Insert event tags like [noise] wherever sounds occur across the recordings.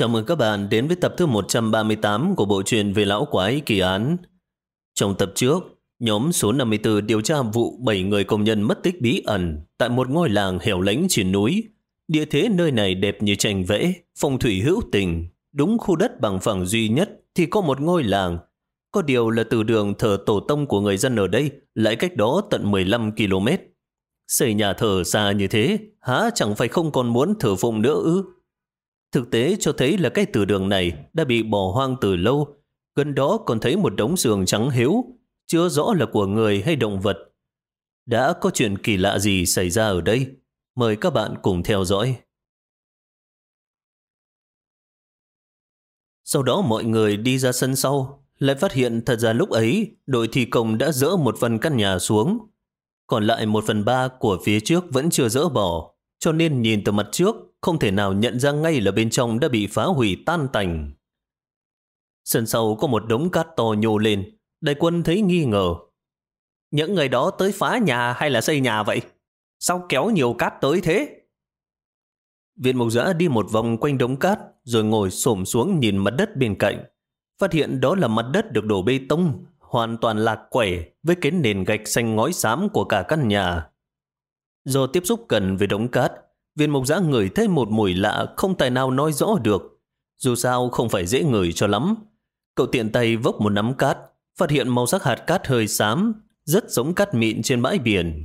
Chào mừng các bạn đến với tập thứ 138 của bộ truyện về lão quái kỳ án. Trong tập trước, nhóm số 54 điều tra vụ 7 người công nhân mất tích bí ẩn tại một ngôi làng hẻo lánh trên núi. Địa thế nơi này đẹp như tranh vẽ, phong thủy hữu tình. Đúng khu đất bằng phẳng duy nhất thì có một ngôi làng. Có điều là từ đường thờ tổ tông của người dân ở đây lại cách đó tận 15 km. Xây nhà thờ xa như thế, há chẳng phải không còn muốn thờ phụng nữa ư? Thực tế cho thấy là cái từ đường này đã bị bỏ hoang từ lâu. Gần đó còn thấy một đống giường trắng hiếu, chưa rõ là của người hay động vật. Đã có chuyện kỳ lạ gì xảy ra ở đây? Mời các bạn cùng theo dõi. Sau đó mọi người đi ra sân sau, lại phát hiện thật ra lúc ấy đội thi công đã dỡ một phần căn nhà xuống. Còn lại một phần ba của phía trước vẫn chưa dỡ bỏ, cho nên nhìn từ mặt trước không thể nào nhận ra ngay là bên trong đã bị phá hủy tan tành. Sân sau có một đống cát to nhô lên, đại quân thấy nghi ngờ. Những người đó tới phá nhà hay là xây nhà vậy? Sao kéo nhiều cát tới thế? Viện mộc giã đi một vòng quanh đống cát rồi ngồi xổm xuống nhìn mặt đất bên cạnh. Phát hiện đó là mặt đất được đổ bê tông, hoàn toàn lạc quẻ với cái nền gạch xanh ngói xám của cả căn nhà. Do tiếp xúc gần với đống cát, viên mộc giã ngửi thấy một mùi lạ không tài nào nói rõ được. Dù sao không phải dễ ngửi cho lắm. Cậu tiện tay vốc một nắm cát, phát hiện màu sắc hạt cát hơi xám, rất giống cát mịn trên bãi biển.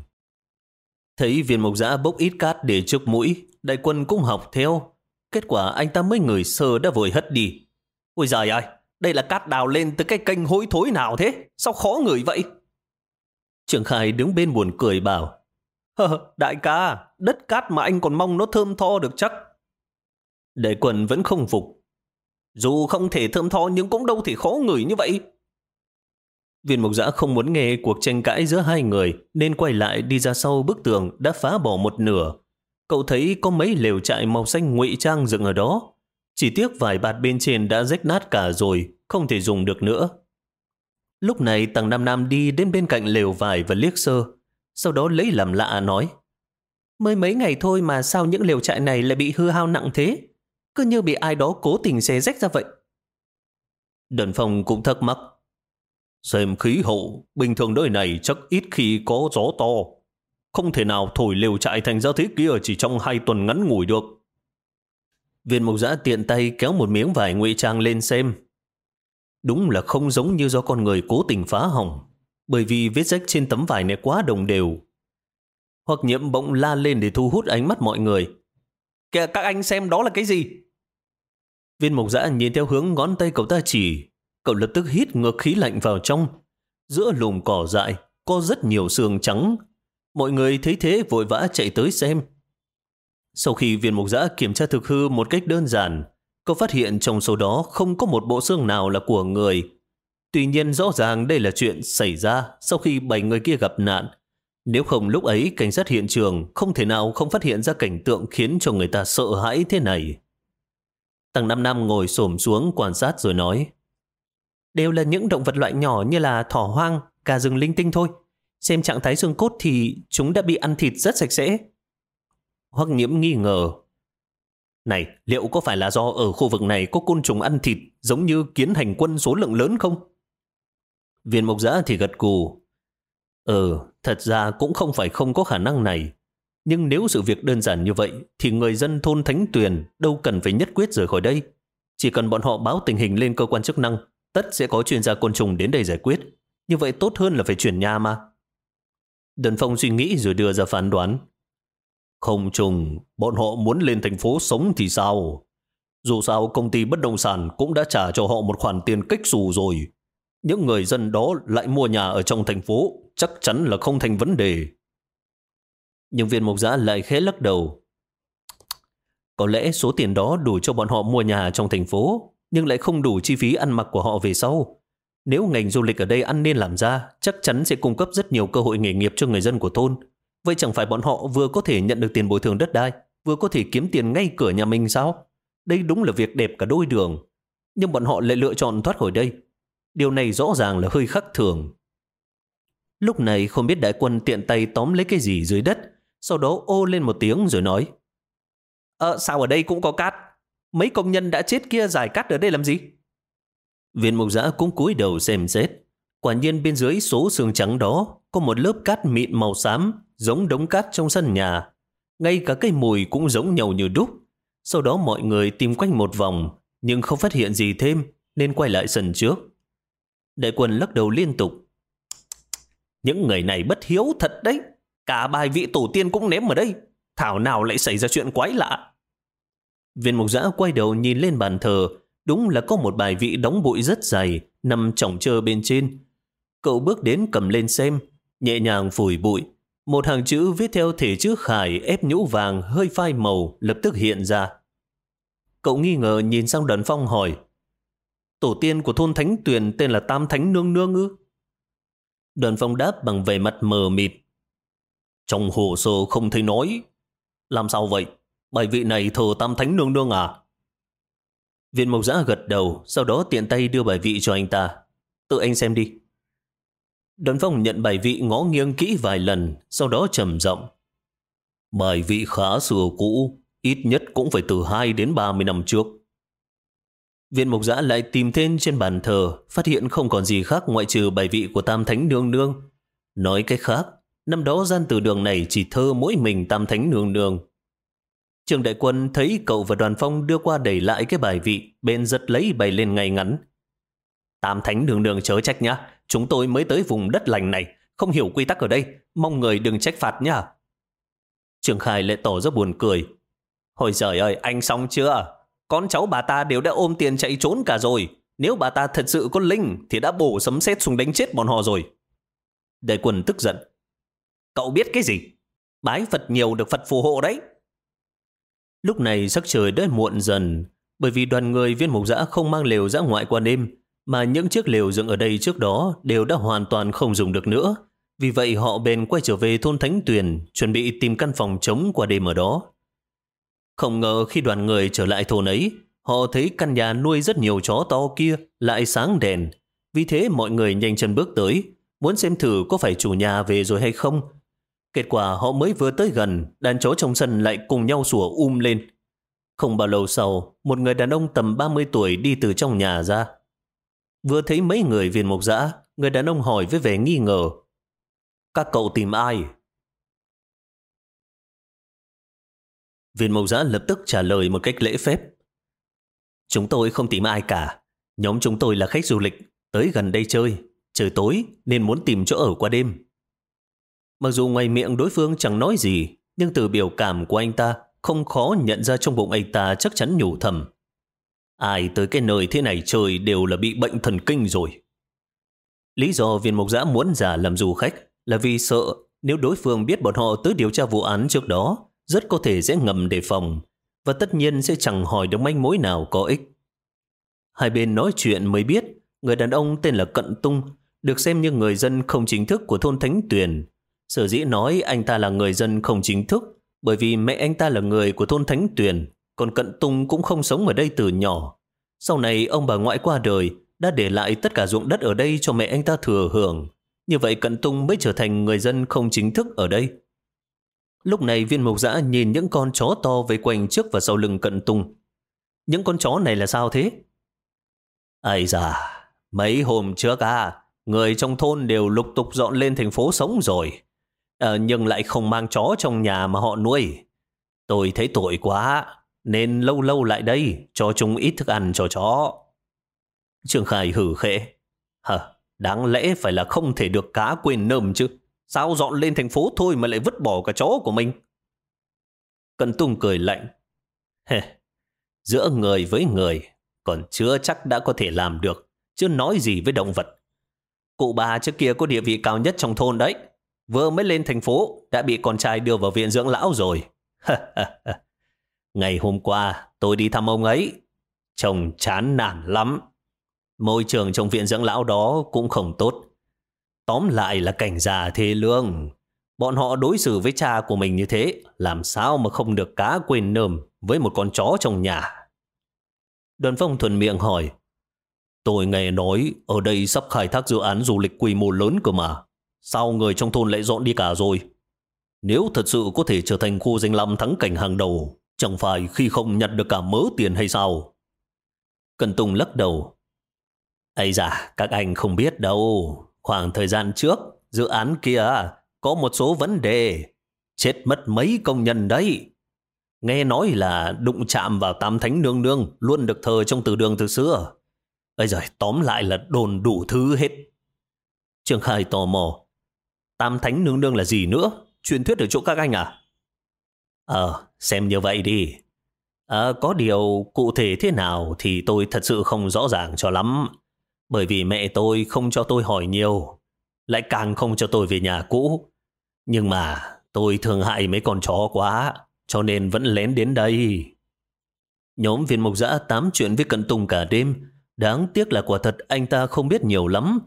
Thấy viên mộc giã bốc ít cát để trước mũi, đại quân cũng học theo. Kết quả anh ta mới ngửi sơ đã vội hất đi. Ôi giời ơi, đây là cát đào lên từ cái kênh hối thối nào thế? Sao khó ngửi vậy? Trường Khai đứng bên buồn cười bảo Hờ, đại ca, đất cát mà anh còn mong nó thơm tho được chắc. đệ quần vẫn không phục. Dù không thể thơm tho nhưng cũng đâu thể khó ngửi như vậy. Viên mục giã không muốn nghe cuộc tranh cãi giữa hai người nên quay lại đi ra sau bức tường đã phá bỏ một nửa. Cậu thấy có mấy lều trại màu xanh ngụy trang dựng ở đó. Chỉ tiếc vài bạt bên trên đã rách nát cả rồi, không thể dùng được nữa. Lúc này tầng Nam Nam đi đến bên cạnh lều vải và liếc sơ, sau đó lấy làm lạ nói. Mới mấy ngày thôi mà sao những lều trại này lại bị hư hao nặng thế? Cứ như bị ai đó cố tình xé rách ra vậy. Đần Phong cũng thắc mắc. Xem khí hậu, bình thường nơi này chắc ít khi có gió to. Không thể nào thổi lều trại thành ra thế kia chỉ trong hai tuần ngắn ngủi được. Viên mục giã tiện tay kéo một miếng vải ngụy trang lên xem. Đúng là không giống như do con người cố tình phá hỏng bởi vì vết rách trên tấm vải này quá đồng đều. Hoặc nhiễm bỗng la lên để thu hút ánh mắt mọi người. Kìa các anh xem đó là cái gì? Viên mộc dã nhìn theo hướng ngón tay cậu ta chỉ. Cậu lập tức hít ngược khí lạnh vào trong. Giữa lùm cỏ dại có rất nhiều xương trắng. Mọi người thấy thế vội vã chạy tới xem. Sau khi viên mục giã kiểm tra thực hư một cách đơn giản, cậu phát hiện trong số đó không có một bộ xương nào là của người, Tuy nhiên rõ ràng đây là chuyện xảy ra sau khi bảy người kia gặp nạn. Nếu không lúc ấy cảnh sát hiện trường không thể nào không phát hiện ra cảnh tượng khiến cho người ta sợ hãi thế này. Tầng Năm Năm ngồi xổm xuống quan sát rồi nói Đều là những động vật loại nhỏ như là thỏ hoang, cà rừng linh tinh thôi. Xem trạng thái xương cốt thì chúng đã bị ăn thịt rất sạch sẽ. Hoắc nhiễm nghi ngờ. Này, liệu có phải là do ở khu vực này có côn trùng ăn thịt giống như kiến hành quân số lượng lớn không? Viên mộc giã thì gật cù. Ừ, thật ra cũng không phải không có khả năng này. Nhưng nếu sự việc đơn giản như vậy, thì người dân thôn Thánh Tuyền đâu cần phải nhất quyết rời khỏi đây. Chỉ cần bọn họ báo tình hình lên cơ quan chức năng, tất sẽ có chuyên gia côn trùng đến đây giải quyết. Như vậy tốt hơn là phải chuyển nhà mà. Đần Phong suy nghĩ rồi đưa ra phán đoán. Không trùng, bọn họ muốn lên thành phố sống thì sao? Dù sao công ty bất động sản cũng đã trả cho họ một khoản tiền cách xù rồi những người dân đó lại mua nhà ở trong thành phố, chắc chắn là không thành vấn đề. Nhưng viên mục giã lại khẽ lắc đầu. Có lẽ số tiền đó đủ cho bọn họ mua nhà trong thành phố, nhưng lại không đủ chi phí ăn mặc của họ về sau. Nếu ngành du lịch ở đây ăn nên làm ra, chắc chắn sẽ cung cấp rất nhiều cơ hội nghề nghiệp cho người dân của thôn. Vậy chẳng phải bọn họ vừa có thể nhận được tiền bồi thường đất đai, vừa có thể kiếm tiền ngay cửa nhà mình sao? Đây đúng là việc đẹp cả đôi đường. Nhưng bọn họ lại lựa chọn thoát khỏi đây, Điều này rõ ràng là hơi khắc thường. Lúc này không biết đại quân tiện tay tóm lấy cái gì dưới đất, sau đó ô lên một tiếng rồi nói Ờ, sao ở đây cũng có cát? Mấy công nhân đã chết kia giải cát ở đây làm gì? Viên mục giã cũng cúi đầu xem xét. Quả nhiên bên dưới số xương trắng đó có một lớp cát mịn màu xám giống đống cát trong sân nhà. Ngay cả cây mùi cũng giống nhau như đúc. Sau đó mọi người tìm quanh một vòng nhưng không phát hiện gì thêm nên quay lại sân trước. Đại quân lắc đầu liên tục. Những người này bất hiếu thật đấy. Cả bài vị tổ tiên cũng ném ở đây. Thảo nào lại xảy ra chuyện quái lạ. Viên mục giã quay đầu nhìn lên bàn thờ. Đúng là có một bài vị đóng bụi rất dày, nằm trọng trơ bên trên. Cậu bước đến cầm lên xem, nhẹ nhàng phủi bụi. Một hàng chữ viết theo thể chữ khải ép nhũ vàng hơi phai màu lập tức hiện ra. Cậu nghi ngờ nhìn sang đoàn phong hỏi Tổ tiên của thôn Thánh Tuyền tên là Tam Thánh Nương Nương ư? Đoàn phong đáp bằng vẻ mặt mờ mịt. Trong hồ sơ không thấy nói. Làm sao vậy? Bài vị này thờ Tam Thánh Nương Nương à? Viên mộc giã gật đầu, sau đó tiện tay đưa bài vị cho anh ta. Tự anh xem đi. Đoàn phong nhận bài vị ngó nghiêng kỹ vài lần, sau đó trầm rộng. Bài vị khá xưa cũ, ít nhất cũng phải từ 2 đến 30 năm trước. Viên mục giã lại tìm thêm trên bàn thờ, phát hiện không còn gì khác ngoại trừ bài vị của Tam Thánh Nương Nương. Nói cách khác, năm đó gian từ đường này chỉ thơ mỗi mình Tam Thánh Nương Nương. Trường đại quân thấy cậu và đoàn phong đưa qua đẩy lại cái bài vị, bên giật lấy bày lên ngay ngắn. Tam Thánh Nương Nương chớ trách nhá, chúng tôi mới tới vùng đất lành này, không hiểu quy tắc ở đây, mong người đừng trách phạt nhá. Trường Khai lại tỏ ra buồn cười. Hồi giời ơi, anh xong chưa? Con cháu bà ta đều đã ôm tiền chạy trốn cả rồi. Nếu bà ta thật sự có linh thì đã bổ sấm sét xuống đánh chết bọn họ rồi. Đại quân tức giận. Cậu biết cái gì? Bái Phật nhiều được Phật phù hộ đấy. Lúc này sắc trời đã muộn dần, bởi vì đoàn người viên mục giã không mang lều giã ngoại qua đêm, mà những chiếc lều dựng ở đây trước đó đều đã hoàn toàn không dùng được nữa. Vì vậy họ bèn quay trở về thôn Thánh Tuyền, chuẩn bị tìm căn phòng trống qua đêm ở đó. Không ngờ khi đoàn người trở lại thôn ấy, họ thấy căn nhà nuôi rất nhiều chó to kia lại sáng đèn. Vì thế mọi người nhanh chân bước tới, muốn xem thử có phải chủ nhà về rồi hay không. Kết quả họ mới vừa tới gần, đàn chó trong sân lại cùng nhau sủa um lên. Không bao lâu sau, một người đàn ông tầm 30 tuổi đi từ trong nhà ra. Vừa thấy mấy người viên mục dã, người đàn ông hỏi với vẻ nghi ngờ. Các cậu tìm ai? Viên mộc giã lập tức trả lời một cách lễ phép. Chúng tôi không tìm ai cả. Nhóm chúng tôi là khách du lịch, tới gần đây chơi. Trời tối nên muốn tìm chỗ ở qua đêm. Mặc dù ngoài miệng đối phương chẳng nói gì, nhưng từ biểu cảm của anh ta không khó nhận ra trong bụng anh ta chắc chắn nhủ thầm. Ai tới cái nơi thế này trời đều là bị bệnh thần kinh rồi. Lý do viên mộc giã muốn giả làm du khách là vì sợ nếu đối phương biết bọn họ tới điều tra vụ án trước đó rất có thể sẽ ngầm đề phòng và tất nhiên sẽ chẳng hỏi được manh mối nào có ích. Hai bên nói chuyện mới biết, người đàn ông tên là Cận Tung được xem như người dân không chính thức của thôn Thánh Tuyền. Sở dĩ nói anh ta là người dân không chính thức, bởi vì mẹ anh ta là người của thôn Thánh Tuyền, còn Cận Tung cũng không sống ở đây từ nhỏ. Sau này, ông bà ngoại qua đời đã để lại tất cả ruộng đất ở đây cho mẹ anh ta thừa hưởng. Như vậy Cận Tung mới trở thành người dân không chính thức ở đây. Lúc này viên mục giã nhìn những con chó to vây quanh trước và sau lưng cận tung. Những con chó này là sao thế? Ây da, mấy hôm trước à, người trong thôn đều lục tục dọn lên thành phố sống rồi. À, nhưng lại không mang chó trong nhà mà họ nuôi. Tôi thấy tội quá, nên lâu lâu lại đây cho chúng ít thức ăn cho chó. Trương khải hử khẽ. Hờ, đáng lẽ phải là không thể được cá quên nơm chứ. Sao dọn lên thành phố thôi mà lại vứt bỏ cả chó của mình? Cần Tùng cười lạnh. [laughs] Hề, giữa người với người còn chưa chắc đã có thể làm được, chứ nói gì với động vật. Cụ bà trước kia có địa vị cao nhất trong thôn đấy. Vừa mới lên thành phố đã bị con trai đưa vào viện dưỡng lão rồi. [laughs] Ngày hôm qua tôi đi thăm ông ấy. Chồng chán nản lắm. Môi trường trong viện dưỡng lão đó cũng không tốt. Tóm lại là cảnh già thê lương. Bọn họ đối xử với cha của mình như thế, làm sao mà không được cá quên nơm với một con chó trong nhà. Đoàn phong thuần miệng hỏi, Tôi nghe nói ở đây sắp khai thác dự án du lịch quy mô lớn cơ mà. Sao người trong thôn lại dọn đi cả rồi? Nếu thật sự có thể trở thành khu danh lam thắng cảnh hàng đầu, Chẳng phải khi không nhặt được cả mớ tiền hay sao? Cần Tùng lắc đầu. Ây da, các anh không biết đâu. Khoảng thời gian trước, dự án kia có một số vấn đề. Chết mất mấy công nhân đấy. Nghe nói là đụng chạm vào tam thánh nương nương luôn được thờ trong từ đường từ xưa. Ây giời, tóm lại là đồn đủ thứ hết. Trương Khai tò mò. Tam thánh nương nương là gì nữa? Truyền thuyết ở chỗ các anh à? Ờ, xem như vậy đi. À, có điều cụ thể thế nào thì tôi thật sự không rõ ràng cho lắm. Bởi vì mẹ tôi không cho tôi hỏi nhiều. Lại càng không cho tôi về nhà cũ. Nhưng mà tôi thường hại mấy con chó quá. Cho nên vẫn lén đến đây. Nhóm viên Mộc giã tám chuyện với Cận Tùng cả đêm. Đáng tiếc là quả thật anh ta không biết nhiều lắm.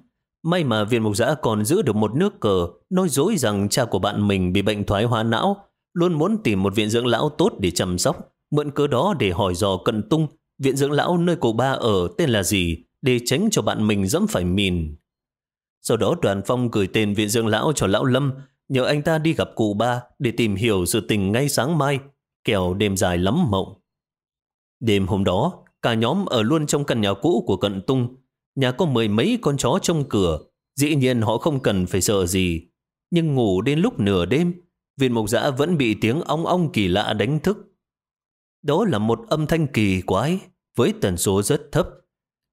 May mà viên Mộc giã còn giữ được một nước cờ, nói dối rằng cha của bạn mình bị bệnh thoái hóa não, luôn muốn tìm một viện dưỡng lão tốt để chăm sóc, mượn cớ đó để hỏi dò cận tung, viện dưỡng lão nơi cô ba ở tên là gì, để tránh cho bạn mình dẫm phải mìn. Sau đó đoàn phong gửi tên viện dưỡng lão cho lão Lâm, nhờ anh ta đi gặp cụ ba để tìm hiểu sự tình ngay sáng mai, kẻo đêm dài lắm mộng. Đêm hôm đó, cả nhóm ở luôn trong căn nhà cũ của cận tung, Nhà có mười mấy con chó trong cửa, dĩ nhiên họ không cần phải sợ gì. Nhưng ngủ đến lúc nửa đêm, viên mộc dã vẫn bị tiếng ong ong kỳ lạ đánh thức. Đó là một âm thanh kỳ quái, với tần số rất thấp.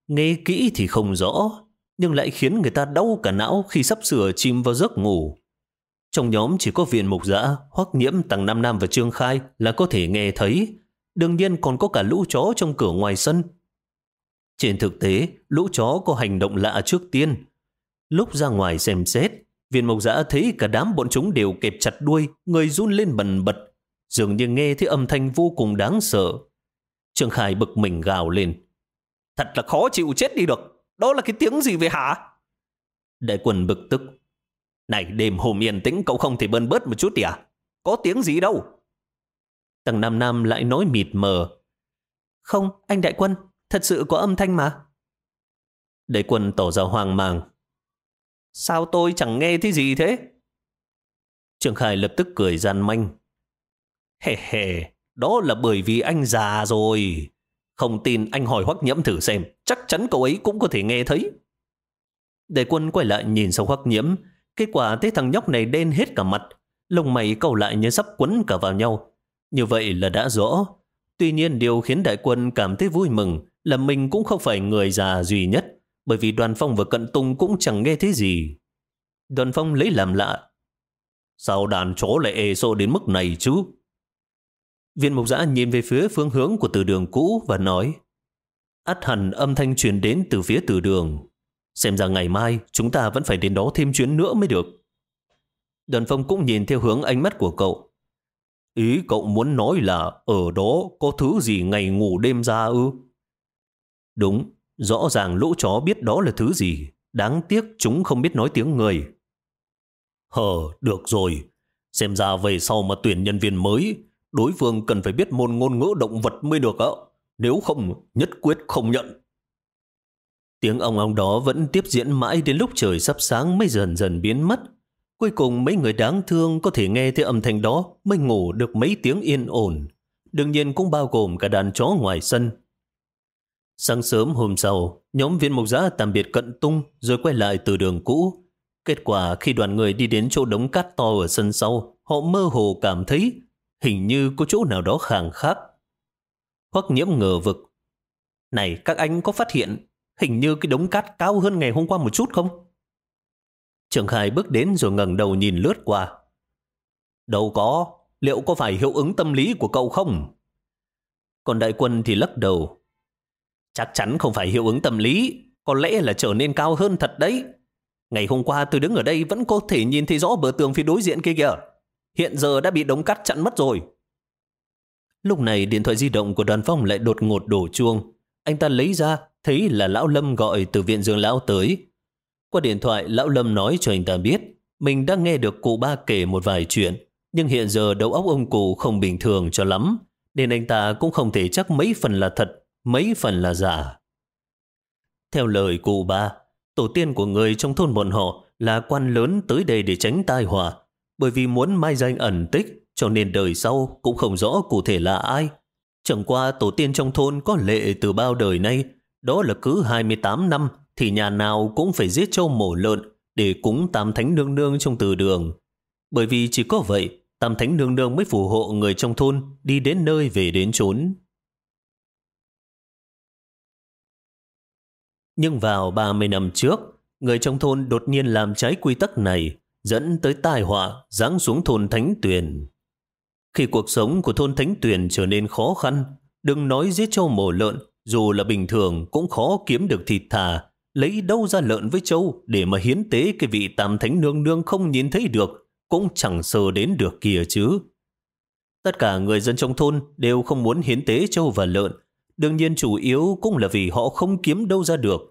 Nghe kỹ thì không rõ, nhưng lại khiến người ta đau cả não khi sắp sửa chìm vào giấc ngủ. Trong nhóm chỉ có viên mục giã, hoắc nhiễm, tầng Nam Nam và Trương Khai là có thể nghe thấy. Đương nhiên còn có cả lũ chó trong cửa ngoài sân trên thực tế, lũ chó có hành động lạ trước tiên. Lúc ra ngoài xem xét, viên mộc giã thấy cả đám bọn chúng đều kẹp chặt đuôi, người run lên bần bật, dường như nghe thấy âm thanh vô cùng đáng sợ. Trương Khải bực mình gào lên. Thật là khó chịu chết đi được. Đó là cái tiếng gì vậy hả? Đại quần bực tức. Này đêm hôm yên tĩnh cậu không thể bơn bớt một chút đi à? Có tiếng gì đâu? Tầng Nam Nam lại nói mịt mờ. Không, anh đại quân, Thật sự có âm thanh mà. đại quân tỏ ra hoang mang. Sao tôi chẳng nghe thấy gì thế? Trường Khải lập tức cười gian manh. Hề hề, đó là bởi vì anh già rồi. Không tin anh hỏi hoắc nhiễm thử xem, chắc chắn cậu ấy cũng có thể nghe thấy. Đề quân quay lại nhìn sang hoắc nhiễm, kết quả thấy thằng nhóc này đen hết cả mặt, lông mày cầu lại như sắp quấn cả vào nhau. Như vậy là đã rõ. Tuy nhiên điều khiến đại quân cảm thấy vui mừng là mình cũng không phải người già duy nhất, bởi vì đoàn phong và cận tung cũng chẳng nghe thấy gì. Đoàn phong lấy làm lạ. Sao đàn chó lại ê xô đến mức này chứ? Viên mục giã nhìn về phía phương hướng của từ đường cũ và nói "Át hẳn âm thanh truyền đến từ phía từ đường. Xem ra ngày mai chúng ta vẫn phải đến đó thêm chuyến nữa mới được. Đoàn phong cũng nhìn theo hướng ánh mắt của cậu. Ý cậu muốn nói là ở đó có thứ gì ngày ngủ đêm ra ư? Đúng, rõ ràng lũ chó biết đó là thứ gì. Đáng tiếc chúng không biết nói tiếng người. Hờ, được rồi. Xem ra về sau mà tuyển nhân viên mới, đối phương cần phải biết môn ngôn ngữ động vật mới được ạ. Nếu không, nhất quyết không nhận. Tiếng ông ông đó vẫn tiếp diễn mãi đến lúc trời sắp sáng mới dần dần biến mất. Cuối cùng mấy người đáng thương có thể nghe thấy âm thanh đó mới ngủ được mấy tiếng yên ổn. Đương nhiên cũng bao gồm cả đàn chó ngoài sân. Sáng sớm hôm sau, nhóm viên mục giã tạm biệt cận tung rồi quay lại từ đường cũ. Kết quả khi đoàn người đi đến chỗ đống cát to ở sân sau, họ mơ hồ cảm thấy hình như có chỗ nào đó khàng khác. Hoắc nhiễm ngờ vực. Này, các anh có phát hiện hình như cái đống cát cao hơn ngày hôm qua một chút không? Trường Khai bước đến rồi ngẩng đầu nhìn lướt qua. Đâu có, liệu có phải hiệu ứng tâm lý của cậu không? Còn đại quân thì lắc đầu. Chắc chắn không phải hiệu ứng tâm lý, có lẽ là trở nên cao hơn thật đấy. Ngày hôm qua tôi đứng ở đây vẫn có thể nhìn thấy rõ bờ tường phía đối diện kia kìa. Hiện giờ đã bị đống cắt chặn mất rồi. Lúc này điện thoại di động của đoàn phong lại đột ngột đổ chuông. Anh ta lấy ra, thấy là Lão Lâm gọi từ viện dương Lão tới. Qua điện thoại, Lão Lâm nói cho anh ta biết mình đã nghe được cụ ba kể một vài chuyện, nhưng hiện giờ đầu óc ông cụ không bình thường cho lắm, nên anh ta cũng không thể chắc mấy phần là thật mấy phần là giả. Theo lời cụ ba, tổ tiên của người trong thôn bọn họ là quan lớn tới đây để tránh tai họa, bởi vì muốn mai danh ẩn tích cho nên đời sau cũng không rõ cụ thể là ai. Chẳng qua tổ tiên trong thôn có lệ từ bao đời nay, đó là cứ 28 năm thì nhà nào cũng phải giết châu mổ lợn để cúng tam thánh nương nương trong từ đường. Bởi vì chỉ có vậy, tam thánh nương nương mới phù hộ người trong thôn đi đến nơi về đến chốn. Nhưng vào 30 năm trước, người trong thôn đột nhiên làm trái quy tắc này, dẫn tới tai họa giáng xuống thôn Thánh Tuyền. Khi cuộc sống của thôn Thánh Tuyền trở nên khó khăn, đừng nói giết trâu mổ lợn, dù là bình thường cũng khó kiếm được thịt thà, lấy đâu ra lợn với trâu để mà hiến tế cái vị tam thánh nương nương không nhìn thấy được, cũng chẳng sờ đến được kìa chứ. Tất cả người dân trong thôn đều không muốn hiến tế trâu và lợn, đương nhiên chủ yếu cũng là vì họ không kiếm đâu ra được.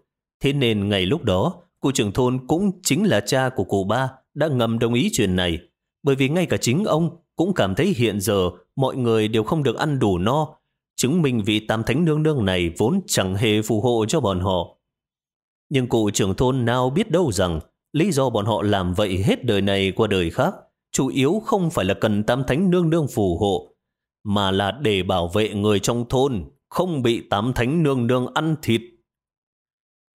Thế nên ngày lúc đó, cụ trưởng thôn cũng chính là cha của cụ ba đã ngầm đồng ý chuyện này, bởi vì ngay cả chính ông cũng cảm thấy hiện giờ mọi người đều không được ăn đủ no, chứng minh vị tam thánh nương nương này vốn chẳng hề phù hộ cho bọn họ. Nhưng cụ trưởng thôn nào biết đâu rằng lý do bọn họ làm vậy hết đời này qua đời khác, chủ yếu không phải là cần tam thánh nương nương phù hộ, mà là để bảo vệ người trong thôn không bị tam thánh nương nương ăn thịt.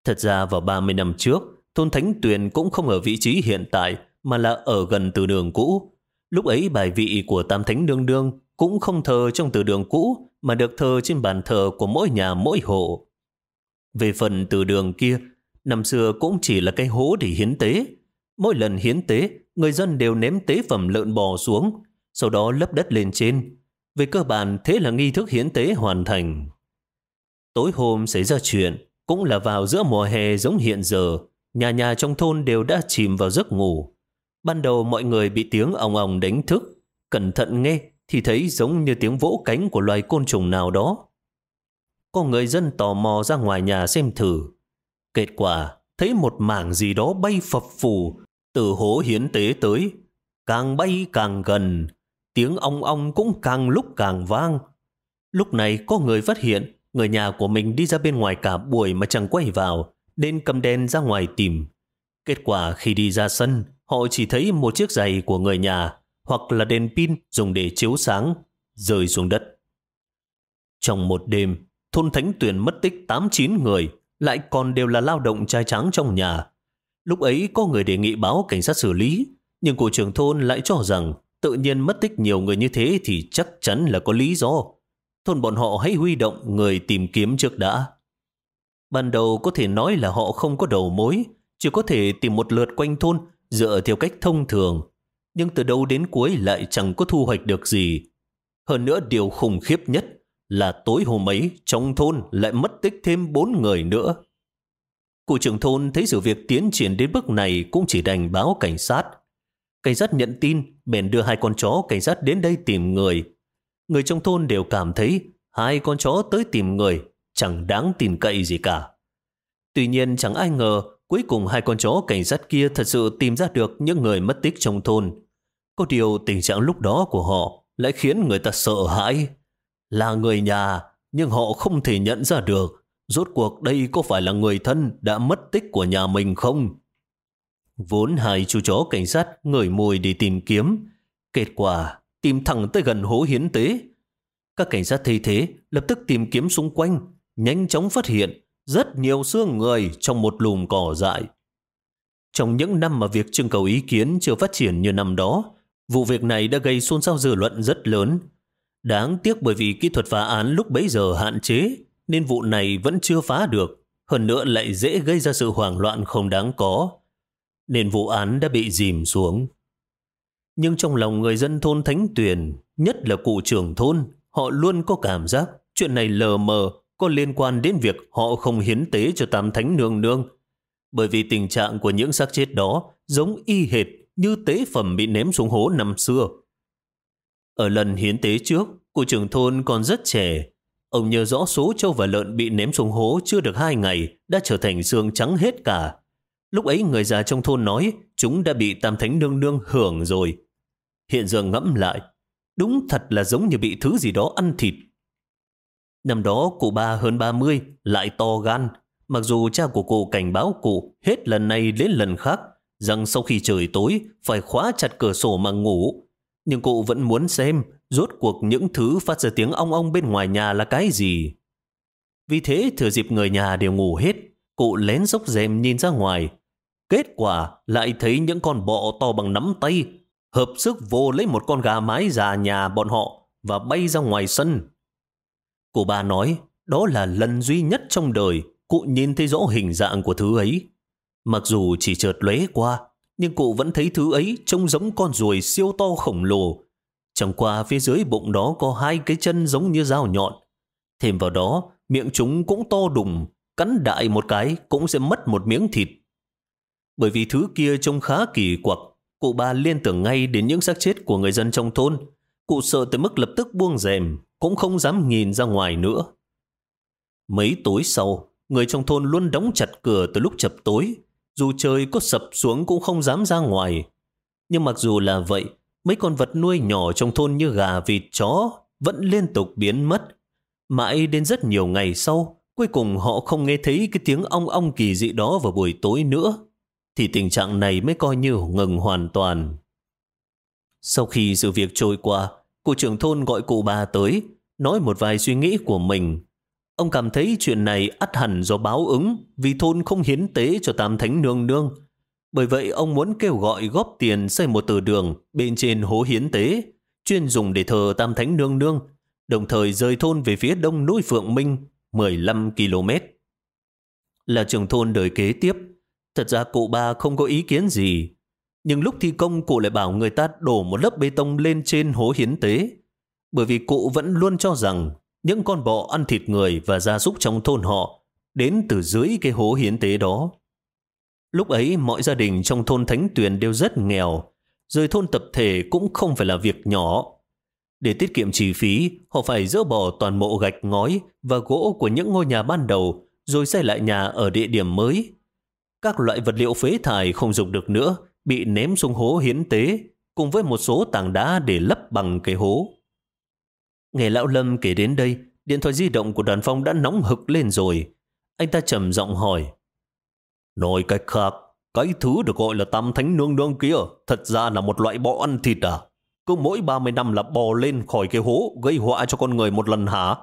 Thật ra vào 30 năm trước, thôn Thánh Tuyền cũng không ở vị trí hiện tại, mà là ở gần từ đường cũ. Lúc ấy bài vị của Tam Thánh Nương Nương cũng không thờ trong từ đường cũ, mà được thờ trên bàn thờ của mỗi nhà mỗi hộ. Về phần từ đường kia, năm xưa cũng chỉ là cái hố để hiến tế. Mỗi lần hiến tế, người dân đều ném tế phẩm lợn bò xuống, sau đó lấp đất lên trên. Về cơ bản, thế là nghi thức hiến tế hoàn thành. Tối hôm xảy ra chuyện, cũng là vào giữa mùa hè giống hiện giờ, nhà nhà trong thôn đều đã chìm vào giấc ngủ. Ban đầu mọi người bị tiếng ong ong đánh thức, cẩn thận nghe thì thấy giống như tiếng vỗ cánh của loài côn trùng nào đó. Có người dân tò mò ra ngoài nhà xem thử. Kết quả, thấy một mảng gì đó bay phập phù từ hố hiến tế tới. Càng bay càng gần, tiếng ong ong cũng càng lúc càng vang. Lúc này có người phát hiện người nhà của mình đi ra bên ngoài cả buổi mà chẳng quay vào, nên cầm đèn ra ngoài tìm. Kết quả khi đi ra sân, họ chỉ thấy một chiếc giày của người nhà hoặc là đèn pin dùng để chiếu sáng, rơi xuống đất. Trong một đêm, thôn Thánh Tuyền mất tích 8-9 người, lại còn đều là lao động trai trắng trong nhà. Lúc ấy có người đề nghị báo cảnh sát xử lý, nhưng cụ trưởng thôn lại cho rằng tự nhiên mất tích nhiều người như thế thì chắc chắn là có lý do. Thôn bọn họ hãy huy động người tìm kiếm trước đã. Ban đầu có thể nói là họ không có đầu mối, chỉ có thể tìm một lượt quanh thôn dựa theo cách thông thường. Nhưng từ đầu đến cuối lại chẳng có thu hoạch được gì. Hơn nữa điều khủng khiếp nhất là tối hôm ấy trong thôn lại mất tích thêm bốn người nữa. Cụ trưởng thôn thấy sự việc tiến triển đến bước này cũng chỉ đành báo cảnh sát. Cảnh sát nhận tin, bèn đưa hai con chó cảnh sát đến đây tìm người. Người trong thôn đều cảm thấy hai con chó tới tìm người chẳng đáng tin cậy gì cả. Tuy nhiên chẳng ai ngờ cuối cùng hai con chó cảnh sát kia thật sự tìm ra được những người mất tích trong thôn. Có điều tình trạng lúc đó của họ lại khiến người ta sợ hãi. Là người nhà, nhưng họ không thể nhận ra được rốt cuộc đây có phải là người thân đã mất tích của nhà mình không? Vốn hai chú chó cảnh sát ngửi mùi đi tìm kiếm. Kết quả, tìm thẳng tới gần hố hiến tế. Các cảnh sát thấy thế, lập tức tìm kiếm xung quanh, nhanh chóng phát hiện rất nhiều xương người trong một lùm cỏ dại. Trong những năm mà việc trưng cầu ý kiến chưa phát triển như năm đó, vụ việc này đã gây xôn xao dư luận rất lớn. Đáng tiếc bởi vì kỹ thuật phá án lúc bấy giờ hạn chế, nên vụ này vẫn chưa phá được, hơn nữa lại dễ gây ra sự hoảng loạn không đáng có. Nên vụ án đã bị dìm xuống. Nhưng trong lòng người dân thôn Thánh Tuyền, nhất là cụ trưởng thôn, họ luôn có cảm giác chuyện này lờ mờ có liên quan đến việc họ không hiến tế cho tam thánh nương nương. Bởi vì tình trạng của những xác chết đó giống y hệt như tế phẩm bị ném xuống hố năm xưa. Ở lần hiến tế trước, cụ trưởng thôn còn rất trẻ. Ông nhớ rõ số trâu và lợn bị ném xuống hố chưa được hai ngày đã trở thành xương trắng hết cả. Lúc ấy người già trong thôn nói chúng đã bị tam thánh nương nương hưởng rồi. Hiện giờ ngẫm lại, đúng thật là giống như bị thứ gì đó ăn thịt Năm đó cụ ba hơn 30, lại to gan. Mặc dù cha của cụ cảnh báo cụ hết lần này đến lần khác rằng sau khi trời tối phải khóa chặt cửa sổ mà ngủ. Nhưng cụ vẫn muốn xem rốt cuộc những thứ phát ra tiếng ong ong bên ngoài nhà là cái gì. Vì thế thừa dịp người nhà đều ngủ hết, cụ lén dốc rèm nhìn ra ngoài. Kết quả lại thấy những con bọ to bằng nắm tay hợp sức vô lấy một con gà mái già nhà bọn họ và bay ra ngoài sân. Cô ba nói đó là lần duy nhất trong đời cụ nhìn thấy rõ hình dạng của thứ ấy. Mặc dù chỉ chợt lóe qua, nhưng cụ vẫn thấy thứ ấy trông giống con ruồi siêu to khổng lồ. Chẳng qua phía dưới bụng đó có hai cái chân giống như dao nhọn. Thêm vào đó, miệng chúng cũng to đùng, cắn đại một cái cũng sẽ mất một miếng thịt. Bởi vì thứ kia trông khá kỳ quặc, cụ ba liên tưởng ngay đến những xác chết của người dân trong thôn. Cụ sợ tới mức lập tức buông rèm, cũng không dám nhìn ra ngoài nữa. Mấy tối sau, người trong thôn luôn đóng chặt cửa từ lúc chập tối, dù trời có sập xuống cũng không dám ra ngoài. Nhưng mặc dù là vậy, mấy con vật nuôi nhỏ trong thôn như gà, vịt, chó vẫn liên tục biến mất. Mãi đến rất nhiều ngày sau, cuối cùng họ không nghe thấy cái tiếng ong ong kỳ dị đó vào buổi tối nữa, thì tình trạng này mới coi như ngừng hoàn toàn. Sau khi sự việc trôi qua, cụ trưởng thôn gọi cụ bà tới, nói một vài suy nghĩ của mình Ông cảm thấy chuyện này ắt hẳn do báo ứng vì thôn không hiến tế cho Tam Thánh Nương Nương. Bởi vậy ông muốn kêu gọi góp tiền xây một từ đường bên trên hố hiến tế, chuyên dùng để thờ Tam Thánh Nương Nương, đồng thời rời thôn về phía đông núi Phượng Minh 15 km. Là trưởng thôn đời kế tiếp, thật ra cụ ba không có ý kiến gì. Nhưng lúc thi công cụ lại bảo người ta đổ một lớp bê tông lên trên hố hiến tế, bởi vì cụ vẫn luôn cho rằng những con bọ ăn thịt người và gia súc trong thôn họ đến từ dưới cái hố hiến tế đó. Lúc ấy mọi gia đình trong thôn Thánh Tuyền đều rất nghèo, rời thôn tập thể cũng không phải là việc nhỏ. Để tiết kiệm chi phí, họ phải dỡ bỏ toàn bộ gạch ngói và gỗ của những ngôi nhà ban đầu rồi xây lại nhà ở địa điểm mới. Các loại vật liệu phế thải không dùng được nữa bị ném xuống hố hiến tế cùng với một số tảng đá để lấp bằng cái hố. Nghe Lão Lâm kể đến đây, điện thoại di động của đoàn phong đã nóng hực lên rồi. Anh ta trầm giọng hỏi. Nói cách khác, cái thứ được gọi là tam thánh nương nương kia thật ra là một loại bọ ăn thịt à? Cứ mỗi 30 năm là bò lên khỏi cái hố gây họa cho con người một lần hả?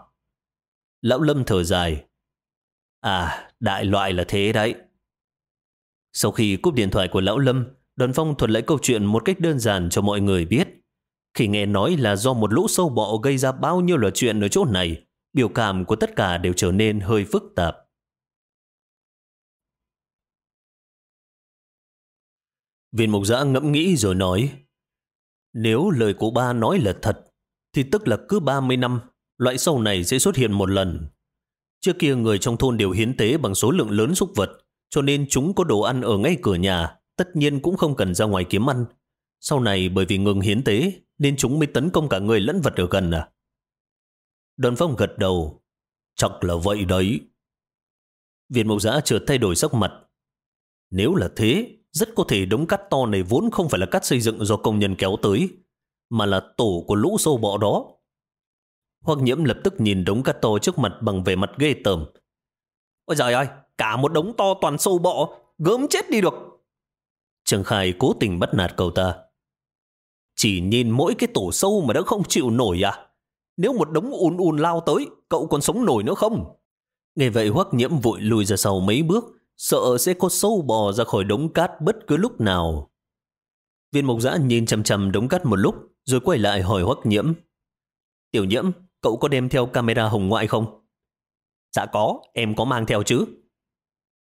Lão Lâm thở dài. À, đại loại là thế đấy. Sau khi cúp điện thoại của Lão Lâm, đoàn phong thuật lại câu chuyện một cách đơn giản cho mọi người biết. Khi nghe nói là do một lũ sâu bọ gây ra bao nhiêu là chuyện ở chỗ này, biểu cảm của tất cả đều trở nên hơi phức tạp. Viên mục giã ngẫm nghĩ rồi nói, nếu lời của ba nói là thật, thì tức là cứ 30 năm, loại sâu này sẽ xuất hiện một lần. Trước kia người trong thôn đều hiến tế bằng số lượng lớn súc vật, cho nên chúng có đồ ăn ở ngay cửa nhà, tất nhiên cũng không cần ra ngoài kiếm ăn. Sau này bởi vì ngừng hiến tế, nên chúng mới tấn công cả người lẫn vật ở gần à? đoàn phong gật đầu. Chắc là vậy đấy. Viện mộc giã chợt thay đổi sắc mặt. Nếu là thế, rất có thể đống cát to này vốn không phải là cát xây dựng do công nhân kéo tới, mà là tổ của lũ sâu bọ đó. Hoặc nhiễm lập tức nhìn đống cát to trước mặt bằng vẻ mặt ghê tởm. Ôi trời ơi, cả một đống to toàn sâu bọ, gớm chết đi được. Trương Khai cố tình bắt nạt cậu ta. Chỉ nhìn mỗi cái tổ sâu mà đã không chịu nổi à? Nếu một đống un un lao tới, cậu còn sống nổi nữa không? Nghe vậy hoắc nhiễm vội lùi ra sau mấy bước, sợ sẽ có sâu bò ra khỏi đống cát bất cứ lúc nào. Viên mộc giã nhìn chằm chằm đống cát một lúc, rồi quay lại hỏi hoắc nhiễm. Tiểu nhiễm, cậu có đem theo camera hồng ngoại không? Dạ có, em có mang theo chứ.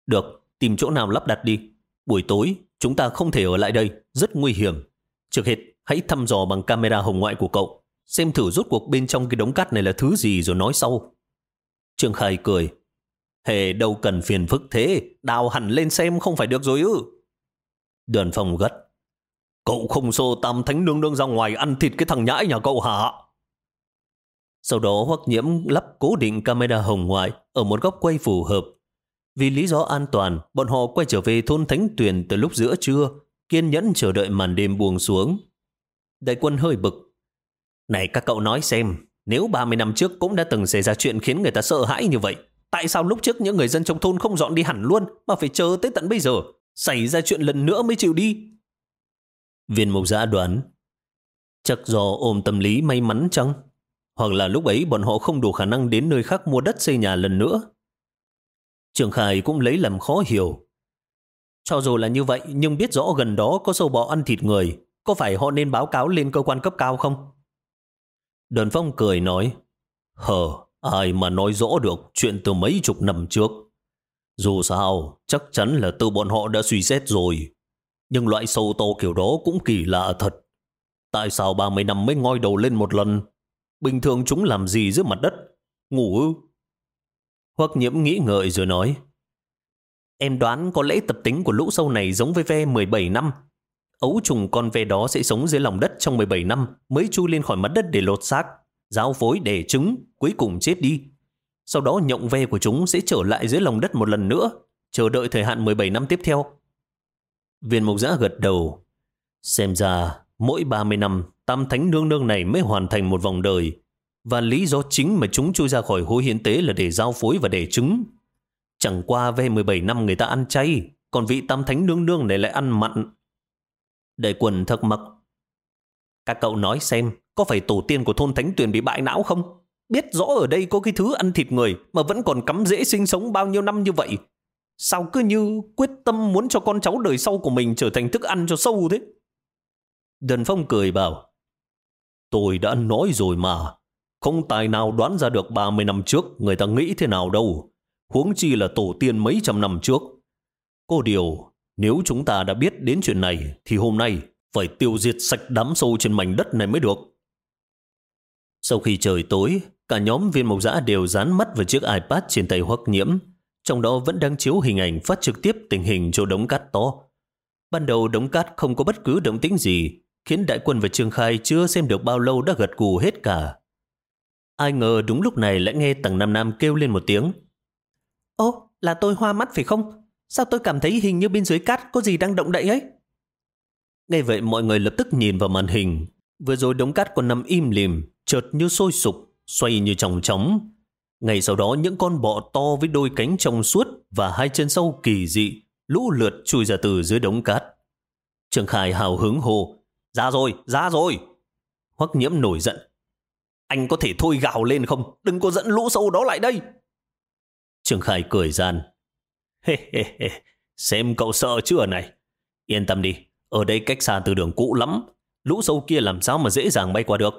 Được, tìm chỗ nào lắp đặt đi. Buổi tối, chúng ta không thể ở lại đây, rất nguy hiểm. Trước hết, hãy thăm dò bằng camera hồng ngoại của cậu, xem thử rốt cuộc bên trong cái đống cát này là thứ gì rồi nói sau. Trương Khai cười. Hề đâu cần phiền phức thế, đào hẳn lên xem không phải được rồi ư. Đoàn phòng gắt. Cậu không xô tam thánh nương nương ra ngoài ăn thịt cái thằng nhãi nhà cậu hả? Sau đó Hoắc Nhiễm lắp cố định camera hồng ngoại ở một góc quay phù hợp. Vì lý do an toàn, bọn họ quay trở về thôn Thánh Tuyền từ lúc giữa trưa, kiên nhẫn chờ đợi màn đêm buông xuống. Đại quân hơi bực. Này các cậu nói xem, nếu 30 năm trước cũng đã từng xảy ra chuyện khiến người ta sợ hãi như vậy, tại sao lúc trước những người dân trong thôn không dọn đi hẳn luôn mà phải chờ tới tận bây giờ, xảy ra chuyện lần nữa mới chịu đi? Viên mục giã đoán, Chắc do ôm tâm lý may mắn chăng? Hoặc là lúc ấy bọn họ không đủ khả năng đến nơi khác mua đất xây nhà lần nữa. Trường Khải cũng lấy làm khó hiểu. Cho dù là như vậy, nhưng biết rõ gần đó có sâu bọ ăn thịt người, có phải họ nên báo cáo lên cơ quan cấp cao không? Đơn Phong cười nói, Hờ, ai mà nói rõ được chuyện từ mấy chục năm trước. Dù sao, chắc chắn là từ bọn họ đã suy xét rồi. Nhưng loại sâu to kiểu đó cũng kỳ lạ thật. Tại sao 30 năm mới ngoi đầu lên một lần? Bình thường chúng làm gì dưới mặt đất? Ngủ ư? Hoắc nhiễm nghĩ ngợi rồi nói. Em đoán có lẽ tập tính của lũ sâu này giống với ve 17 năm. Ấu trùng con ve đó sẽ sống dưới lòng đất trong 17 năm mới chui lên khỏi mặt đất để lột xác, giao phối để trứng, cuối cùng chết đi. Sau đó nhộng ve của chúng sẽ trở lại dưới lòng đất một lần nữa, chờ đợi thời hạn 17 năm tiếp theo. Viên mục giã gật đầu. Xem ra, mỗi 30 năm, tam thánh nương nương này mới hoàn thành một vòng đời. Và lý do chính mà chúng chui ra khỏi hối hiến tế là để giao phối và để trứng. Chẳng qua về 17 năm người ta ăn chay, còn vị tam thánh nương nương này lại ăn mặn. Đại quần thắc mắc. Các cậu nói xem, có phải tổ tiên của thôn thánh tuyền bị bại não không? Biết rõ ở đây có cái thứ ăn thịt người mà vẫn còn cắm dễ sinh sống bao nhiêu năm như vậy. Sao cứ như quyết tâm muốn cho con cháu đời sau của mình trở thành thức ăn cho sâu thế? Đần Phong cười bảo, Tôi đã nói rồi mà, không tài nào đoán ra được 30 năm trước người ta nghĩ thế nào đâu, huống chi là tổ tiên mấy trăm năm trước. Có điều, nếu chúng ta đã biết đến chuyện này, thì hôm nay phải tiêu diệt sạch đám sâu trên mảnh đất này mới được. Sau khi trời tối, cả nhóm viên mộc giã đều dán mắt vào chiếc iPad trên tay hoắc nhiễm, trong đó vẫn đang chiếu hình ảnh phát trực tiếp tình hình cho đống cát to. Ban đầu đống cát không có bất cứ động tĩnh gì, khiến đại quân và Trương Khai chưa xem được bao lâu đã gật gù hết cả. Ai ngờ đúng lúc này lại nghe tầng Nam Nam kêu lên một tiếng. Ô, là tôi hoa mắt phải không? Sao tôi cảm thấy hình như bên dưới cát có gì đang động đậy ấy? Nghe vậy mọi người lập tức nhìn vào màn hình. Vừa rồi đống cát còn nằm im lìm, chợt như sôi sục, xoay như tròng trống. Ngày sau đó những con bọ to với đôi cánh trong suốt và hai chân sâu kỳ dị lũ lượt chui ra từ dưới đống cát. Trường Khải hào hứng hồ. Ra rồi, ra rồi. Hoắc nhiễm nổi giận. Anh có thể thôi gào lên không? Đừng có dẫn lũ sâu đó lại đây. Trường Khải cười gian. Hê hê hê, xem cậu sợ chưa này. Yên tâm đi, ở đây cách xa từ đường cũ lắm. Lũ sâu kia làm sao mà dễ dàng bay qua được.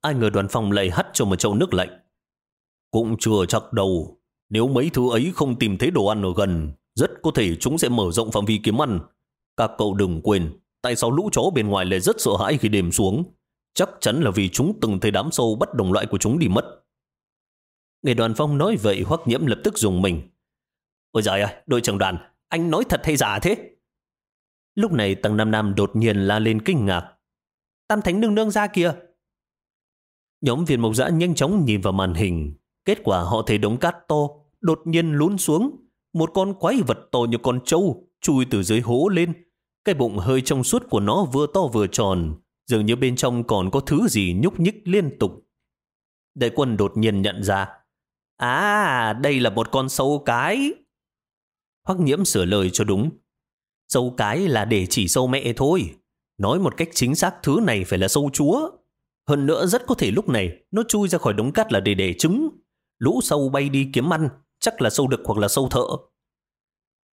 Ai ngờ đoàn phòng lầy hắt cho một chậu nước lạnh. Cũng chưa chắc đâu. Nếu mấy thứ ấy không tìm thấy đồ ăn ở gần, rất có thể chúng sẽ mở rộng phạm vi kiếm ăn. Các cậu đừng quên, tại sao lũ chó bên ngoài lại rất sợ hãi khi đêm xuống. Chắc chắn là vì chúng từng thấy đám sâu bất đồng loại của chúng đi mất. Nghe đoàn phong nói vậy hoắc nhiễm lập tức dùng mình. Ôi giời ơi, đội trưởng đoàn, anh nói thật hay giả thế? Lúc này tầng Nam Nam đột nhiên la lên kinh ngạc. Tam Thánh nương nương ra kìa. Nhóm viên mộc dã nhanh chóng nhìn vào màn hình. Kết quả họ thấy đống cát to, đột nhiên lún xuống. Một con quái vật to như con trâu chui từ dưới hố lên. Cái bụng hơi trong suốt của nó vừa to vừa tròn, dường như bên trong còn có thứ gì nhúc nhích liên tục. Đại quân đột nhiên nhận ra, À, đây là một con sâu cái. Hoắc nhiễm sửa lời cho đúng. Sâu cái là để chỉ sâu mẹ thôi. Nói một cách chính xác thứ này phải là sâu chúa. Hơn nữa rất có thể lúc này nó chui ra khỏi đống cát là để để trứng. Lũ sâu bay đi kiếm ăn, chắc là sâu đực hoặc là sâu thợ.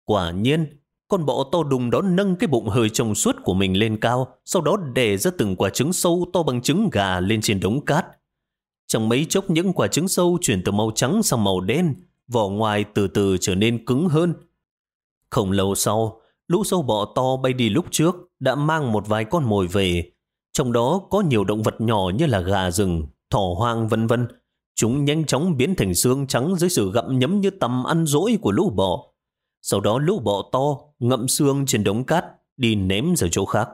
Quả nhiên, con bọ to đùng đó nâng cái bụng hơi trông suốt của mình lên cao, sau đó đè ra từng quả trứng sâu to bằng trứng gà lên trên đống cát. Trong mấy chốc những quả trứng sâu chuyển từ màu trắng sang màu đen, vỏ ngoài từ từ trở nên cứng hơn. Không lâu sau, lũ sâu bọ to bay đi lúc trước đã mang một vài con mồi về. Trong đó có nhiều động vật nhỏ như là gà rừng, thỏ hoang vân vân. Chúng nhanh chóng biến thành xương trắng dưới sự gặm nhấm như tầm ăn dỗi của lũ bọ. Sau đó lũ bọ to ngậm xương trên đống cát đi ném ra chỗ khác.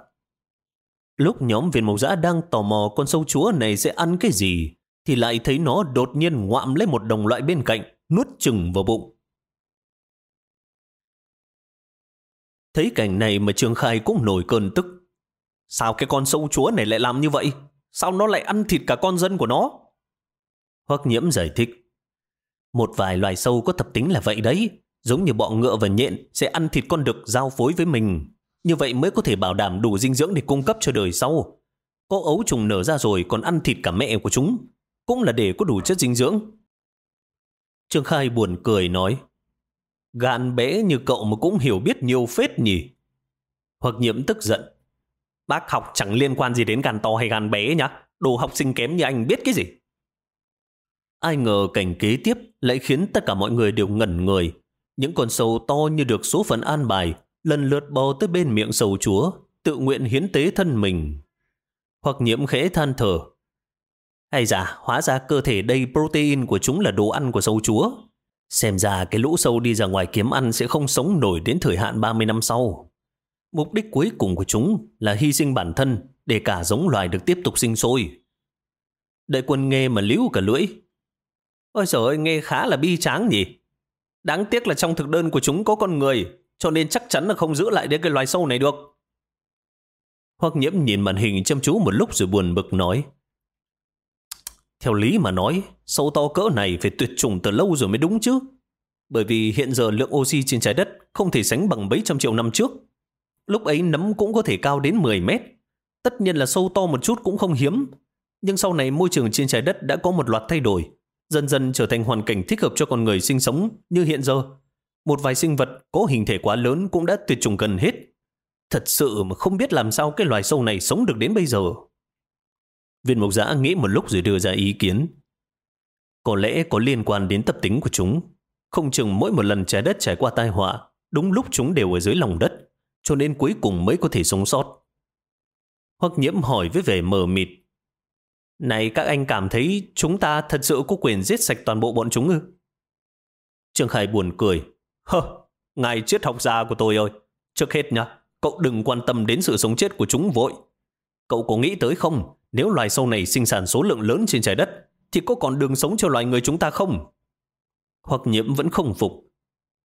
Lúc nhóm viên mộc giã đang tò mò con sâu chúa này sẽ ăn cái gì, thì lại thấy nó đột nhiên ngoạm lấy một đồng loại bên cạnh, nuốt chừng vào bụng. Thấy cảnh này mà Trương Khai cũng nổi cơn tức. Sao cái con sâu chúa này lại làm như vậy? Sao nó lại ăn thịt cả con dân của nó? Hoắc nhiễm giải thích. Một vài loài sâu có tập tính là vậy đấy. Giống như bọ ngựa và nhện, sẽ ăn thịt con đực giao phối với mình. Như vậy mới có thể bảo đảm đủ dinh dưỡng để cung cấp cho đời sau. Có ấu trùng nở ra rồi còn ăn thịt cả mẹ của chúng. Cũng là để có đủ chất dinh dưỡng. Trương Khai buồn cười nói. Gan bé như cậu mà cũng hiểu biết nhiều phết nhỉ. Hoặc nhiễm tức giận. Bác học chẳng liên quan gì đến gan to hay gan bé nhá. Đồ học sinh kém như anh biết cái gì. Ai ngờ cảnh kế tiếp lại khiến tất cả mọi người đều ngẩn người. Những con sâu to như được số phận an bài, lần lượt bò tới bên miệng sầu chúa, tự nguyện hiến tế thân mình. Hoặc nhiễm khẽ than thở. Hay dạ, hóa ra cơ thể đầy protein của chúng là đồ ăn của sâu chúa. Xem ra cái lũ sâu đi ra ngoài kiếm ăn sẽ không sống nổi đến thời hạn 30 năm sau. Mục đích cuối cùng của chúng là hy sinh bản thân để cả giống loài được tiếp tục sinh sôi. Đại quân nghe mà líu cả lưỡi. Ôi trời ơi, nghe khá là bi tráng nhỉ. Đáng tiếc là trong thực đơn của chúng có con người, cho nên chắc chắn là không giữ lại đến cái loài sâu này được. Hoặc nhiễm nhìn màn hình chăm chú một lúc rồi buồn bực nói. Theo lý mà nói, sâu to cỡ này phải tuyệt chủng từ lâu rồi mới đúng chứ. Bởi vì hiện giờ lượng oxy trên trái đất không thể sánh bằng mấy trăm triệu năm trước. Lúc ấy nấm cũng có thể cao đến 10 mét. Tất nhiên là sâu to một chút cũng không hiếm. Nhưng sau này môi trường trên trái đất đã có một loạt thay đổi. Dần dần trở thành hoàn cảnh thích hợp cho con người sinh sống như hiện giờ. Một vài sinh vật có hình thể quá lớn cũng đã tuyệt chủng gần hết. Thật sự mà không biết làm sao cái loài sâu này sống được đến bây giờ. Viên mộc giã nghĩ một lúc rồi đưa ra ý kiến. Có lẽ có liên quan đến tập tính của chúng. Không chừng mỗi một lần trái đất trải qua tai họa, đúng lúc chúng đều ở dưới lòng đất, cho nên cuối cùng mới có thể sống sót. Hoặc nhiễm hỏi với vẻ mờ mịt. Này các anh cảm thấy chúng ta thật sự có quyền giết sạch toàn bộ bọn chúng ư? Trương Khải buồn cười. Hơ, ngài triết học gia của tôi ơi. Trước hết nhá, cậu đừng quan tâm đến sự sống chết của chúng vội. Cậu có nghĩ tới không, nếu loài sâu này sinh sản số lượng lớn trên trái đất, thì có còn đường sống cho loài người chúng ta không? Hoặc nhiễm vẫn không phục.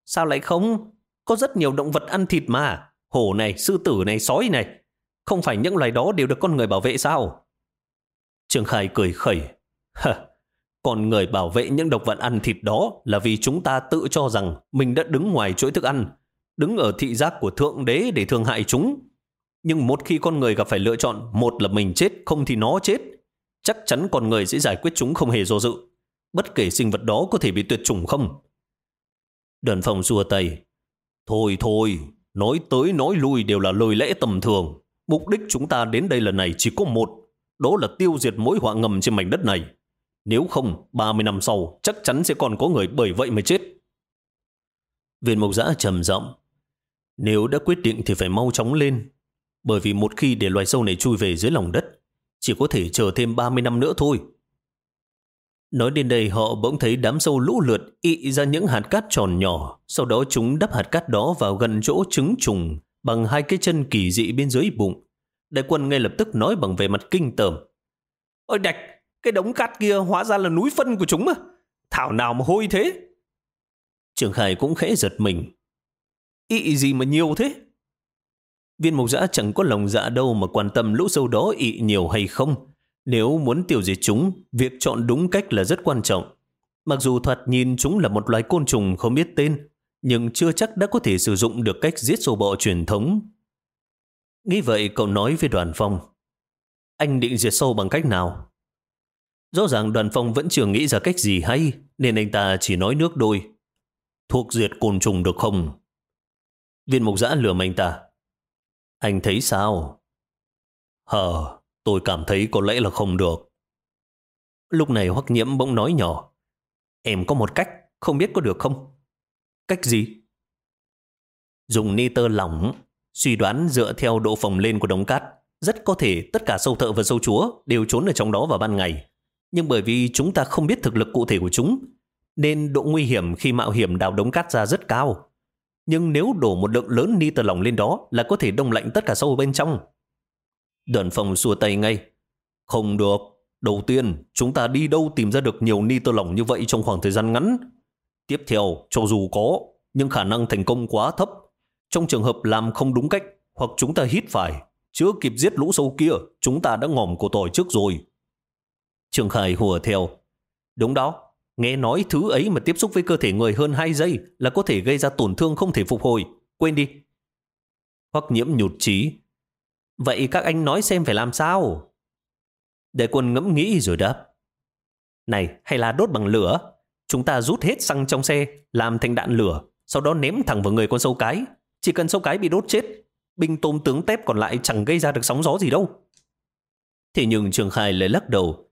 Sao lại không? Có rất nhiều động vật ăn thịt mà. Hổ này, sư tử này, sói này. Không phải những loài đó đều được con người bảo vệ sao? Trương Khai cười khẩy. Hờ, con người bảo vệ những độc vật ăn thịt đó là vì chúng ta tự cho rằng mình đã đứng ngoài chuỗi thức ăn, đứng ở thị giác của Thượng Đế để thương hại chúng. Nhưng một khi con người gặp phải lựa chọn, một là mình chết, không thì nó chết, chắc chắn con người sẽ giải quyết chúng không hề do dự. Bất kể sinh vật đó có thể bị tuyệt chủng không. Đoàn phòng xua tay. Thôi thôi, nói tới nói lui đều là lời lẽ tầm thường. Mục đích chúng ta đến đây lần này chỉ có một, đó là tiêu diệt mỗi họa ngầm trên mảnh đất này. Nếu không, 30 năm sau, chắc chắn sẽ còn có người bởi vậy mới chết. Viên mộc giã trầm giọng Nếu đã quyết định thì phải mau chóng lên, bởi vì một khi để loài sâu này chui về dưới lòng đất, chỉ có thể chờ thêm 30 năm nữa thôi. Nói đến đây họ bỗng thấy đám sâu lũ lượt ị ra những hạt cát tròn nhỏ, sau đó chúng đắp hạt cát đó vào gần chỗ trứng trùng bằng hai cái chân kỳ dị bên dưới bụng. Đại quân ngay lập tức nói bằng vẻ mặt kinh tởm. Ôi đạch, cái đống cát kia hóa ra là núi phân của chúng mà. Thảo nào mà hôi thế? Trường Khải cũng khẽ giật mình. Ý gì mà nhiều thế? Viên mục giã chẳng có lòng dạ đâu mà quan tâm lũ sâu đó ị nhiều hay không. Nếu muốn tiêu diệt chúng, việc chọn đúng cách là rất quan trọng. Mặc dù thoạt nhìn chúng là một loài côn trùng không biết tên, nhưng chưa chắc đã có thể sử dụng được cách giết sâu bọ truyền thống. Nghĩ vậy cậu nói với đoàn phong. Anh định diệt sâu bằng cách nào? Rõ ràng đoàn phong vẫn chưa nghĩ ra cách gì hay, nên anh ta chỉ nói nước đôi. Thuộc diệt côn trùng được không? Viên mục giã lừa anh ta. Anh thấy sao? Hờ, tôi cảm thấy có lẽ là không được. Lúc này Hoắc Nhiễm bỗng nói nhỏ. Em có một cách, không biết có được không? Cách gì? Dùng nitơ lỏng, suy đoán dựa theo độ phồng lên của đống cát. Rất có thể tất cả sâu thợ và sâu chúa đều trốn ở trong đó vào ban ngày. Nhưng bởi vì chúng ta không biết thực lực cụ thể của chúng, nên độ nguy hiểm khi mạo hiểm đào đống cát ra rất cao nhưng nếu đổ một lượng lớn ni tờ lỏng lên đó là có thể đông lạnh tất cả sâu bên trong. Đoàn phòng xua tay ngay. Không được. Đầu tiên, chúng ta đi đâu tìm ra được nhiều nitơ lỏng như vậy trong khoảng thời gian ngắn. Tiếp theo, cho dù có, nhưng khả năng thành công quá thấp. Trong trường hợp làm không đúng cách, hoặc chúng ta hít phải, chưa kịp giết lũ sâu kia, chúng ta đã ngòm cổ tỏi trước rồi. Trường Khải hùa theo. Đúng đó, Nghe nói thứ ấy mà tiếp xúc với cơ thể người hơn 2 giây là có thể gây ra tổn thương không thể phục hồi. Quên đi. Hoắc nhiễm nhụt chí. Vậy các anh nói xem phải làm sao? Đại quân ngẫm nghĩ rồi đáp. Này, hay là đốt bằng lửa? Chúng ta rút hết xăng trong xe, làm thành đạn lửa, sau đó ném thẳng vào người con sâu cái. Chỉ cần sâu cái bị đốt chết, binh tôm tướng tép còn lại chẳng gây ra được sóng gió gì đâu. Thế nhưng Trường Khai lại lắc đầu.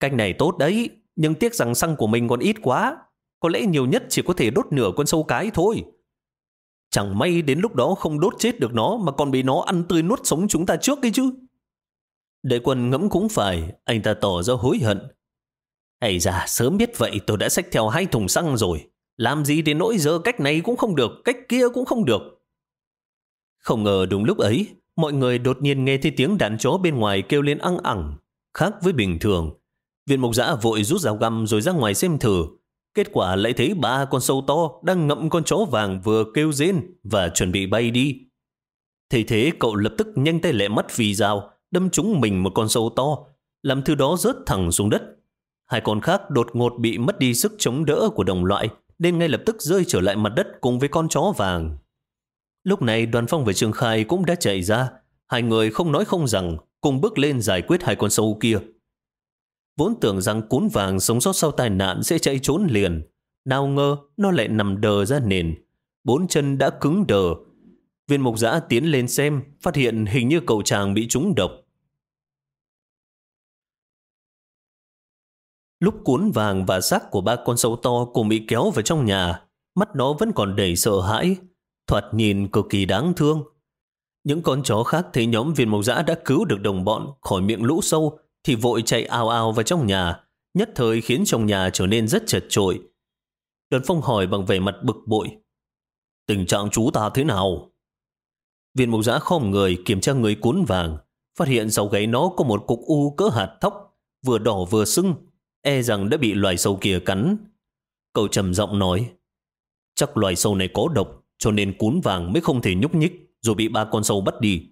Cách này tốt đấy, nhưng tiếc rằng xăng của mình còn ít quá. Có lẽ nhiều nhất chỉ có thể đốt nửa con sâu cái thôi. Chẳng may đến lúc đó không đốt chết được nó mà còn bị nó ăn tươi nuốt sống chúng ta trước ấy chứ. Đệ quân ngẫm cũng phải, anh ta tỏ ra hối hận. Ây da, sớm biết vậy tôi đã xách theo hai thùng xăng rồi. Làm gì đến nỗi giờ cách này cũng không được, cách kia cũng không được. Không ngờ đúng lúc ấy, mọi người đột nhiên nghe thấy tiếng đàn chó bên ngoài kêu lên ăng ẳng. Khác với bình thường, viên mục giã vội rút dao găm rồi ra ngoài xem thử. Kết quả lại thấy ba con sâu to đang ngậm con chó vàng vừa kêu rên và chuẩn bị bay đi. Thấy thế cậu lập tức nhanh tay lẹ mắt vì dao, đâm trúng mình một con sâu to, làm thứ đó rớt thẳng xuống đất. Hai con khác đột ngột bị mất đi sức chống đỡ của đồng loại, nên ngay lập tức rơi trở lại mặt đất cùng với con chó vàng. Lúc này đoàn phong và Trương Khai cũng đã chạy ra, hai người không nói không rằng, cùng bước lên giải quyết hai con sâu kia. Vốn tưởng rằng cún vàng sống sót sau tai nạn sẽ chạy trốn liền, nào ngờ nó lại nằm đờ ra nền, bốn chân đã cứng đờ. Viên mục giã tiến lên xem, phát hiện hình như cậu chàng bị trúng độc. Lúc cuốn vàng và xác của ba con sâu to cùng bị kéo vào trong nhà, mắt nó vẫn còn đầy sợ hãi, thoạt nhìn cực kỳ đáng thương. Những con chó khác thấy nhóm viên mộc dã đã cứu được đồng bọn khỏi miệng lũ sâu thì vội chạy ào ào vào trong nhà, nhất thời khiến trong nhà trở nên rất chật trội. Đoàn phong hỏi bằng vẻ mặt bực bội. Tình trạng chú ta thế nào? Viên mộc giã khom người kiểm tra người cuốn vàng, phát hiện sau gáy nó có một cục u cỡ hạt thóc, vừa đỏ vừa sưng, e rằng đã bị loài sâu kia cắn. Cậu trầm giọng nói, chắc loài sâu này có độc, cho nên cún vàng mới không thể nhúc nhích, rồi bị ba con sâu bắt đi.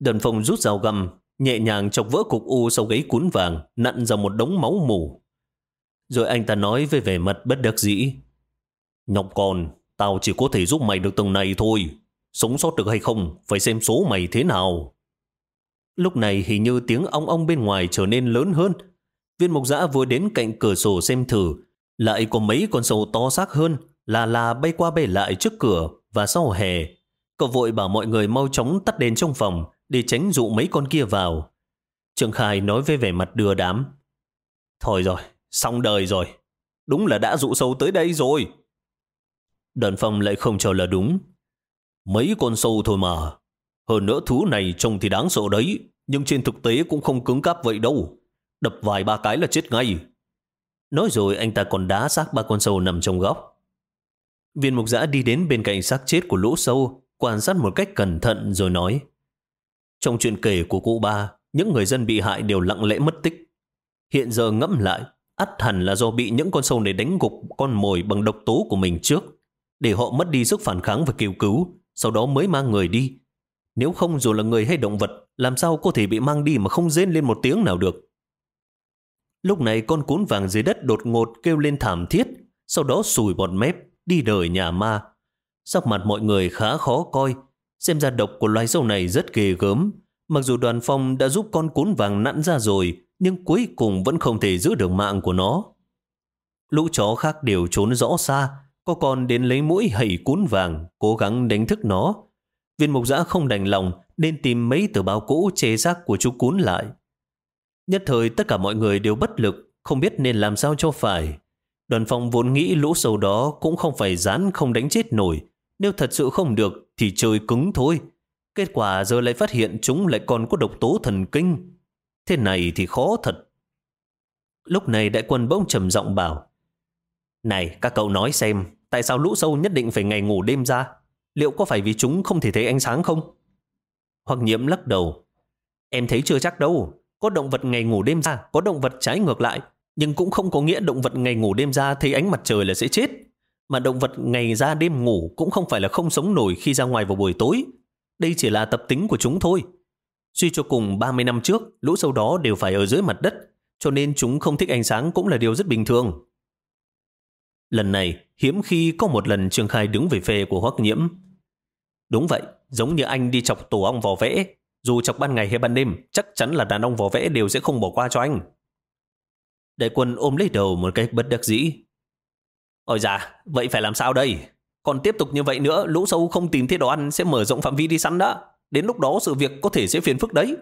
Đần phong rút dao găm, nhẹ nhàng chọc vỡ cục u sau gáy cún vàng, nặn ra một đống máu mù. Rồi anh ta nói với vẻ mặt bất đắc dĩ. Nhọc con, tao chỉ có thể giúp mày được từng này thôi. Sống sót được hay không, phải xem số mày thế nào. Lúc này hình như tiếng ong ong bên ngoài trở nên lớn hơn, Viên mục giã vừa đến cạnh cửa sổ xem thử, lại có mấy con sâu to xác hơn, là là bay qua bay lại trước cửa và sau hè. Cậu vội bảo mọi người mau chóng tắt đèn trong phòng để tránh dụ mấy con kia vào. Trương Khai nói với vẻ mặt đưa đám. Thôi rồi, xong đời rồi. Đúng là đã dụ sâu tới đây rồi. Đoàn phong lại không cho là đúng. Mấy con sâu thôi mà. Hơn nữa thứ này trông thì đáng sợ đấy, nhưng trên thực tế cũng không cứng cáp vậy đâu đập vài ba cái là chết ngay. Nói rồi anh ta còn đá xác ba con sâu nằm trong góc. Viên mục giã đi đến bên cạnh xác chết của lũ sâu, quan sát một cách cẩn thận rồi nói. Trong chuyện kể của cụ ba, những người dân bị hại đều lặng lẽ mất tích. Hiện giờ ngẫm lại, ắt hẳn là do bị những con sâu này đánh gục con mồi bằng độc tố của mình trước, để họ mất đi sức phản kháng và kêu cứu, sau đó mới mang người đi. Nếu không dù là người hay động vật, làm sao có thể bị mang đi mà không rên lên một tiếng nào được. Lúc này con cún vàng dưới đất đột ngột kêu lên thảm thiết, sau đó sùi bọt mép, đi đời nhà ma. Sắc mặt mọi người khá khó coi, xem ra độc của loài sâu này rất ghê gớm. Mặc dù đoàn phong đã giúp con cún vàng nặn ra rồi, nhưng cuối cùng vẫn không thể giữ được mạng của nó. Lũ chó khác đều trốn rõ xa, có con đến lấy mũi hẩy cún vàng, cố gắng đánh thức nó. Viên mục giã không đành lòng nên tìm mấy tờ báo cũ chế xác của chú cún lại. Nhất thời tất cả mọi người đều bất lực, không biết nên làm sao cho phải. Đoàn phòng vốn nghĩ lũ sâu đó cũng không phải rán không đánh chết nổi. Nếu thật sự không được thì chơi cứng thôi. Kết quả giờ lại phát hiện chúng lại còn có độc tố thần kinh. Thế này thì khó thật. Lúc này đại quân bỗng trầm giọng bảo Này các cậu nói xem Tại sao lũ sâu nhất định phải ngày ngủ đêm ra Liệu có phải vì chúng không thể thấy ánh sáng không Hoặc nhiễm lắc đầu Em thấy chưa chắc đâu có động vật ngày ngủ đêm ra, có động vật trái ngược lại, nhưng cũng không có nghĩa động vật ngày ngủ đêm ra thấy ánh mặt trời là sẽ chết. Mà động vật ngày ra đêm ngủ cũng không phải là không sống nổi khi ra ngoài vào buổi tối. Đây chỉ là tập tính của chúng thôi. Suy cho cùng 30 năm trước, lũ sâu đó đều phải ở dưới mặt đất, cho nên chúng không thích ánh sáng cũng là điều rất bình thường. Lần này, hiếm khi có một lần Trương Khai đứng về phe của Hoắc Nhiễm. Đúng vậy, giống như anh đi chọc tổ ong vò vẽ, dù chọc ban ngày hay ban đêm, chắc chắn là đàn ông vỏ vẽ đều sẽ không bỏ qua cho anh. Đại quân ôm lấy đầu một cách bất đắc dĩ. Ôi dạ, vậy phải làm sao đây? Còn tiếp tục như vậy nữa, lũ sâu không tìm thấy đồ ăn sẽ mở rộng phạm vi đi săn đó. Đến lúc đó sự việc có thể sẽ phiền phức đấy.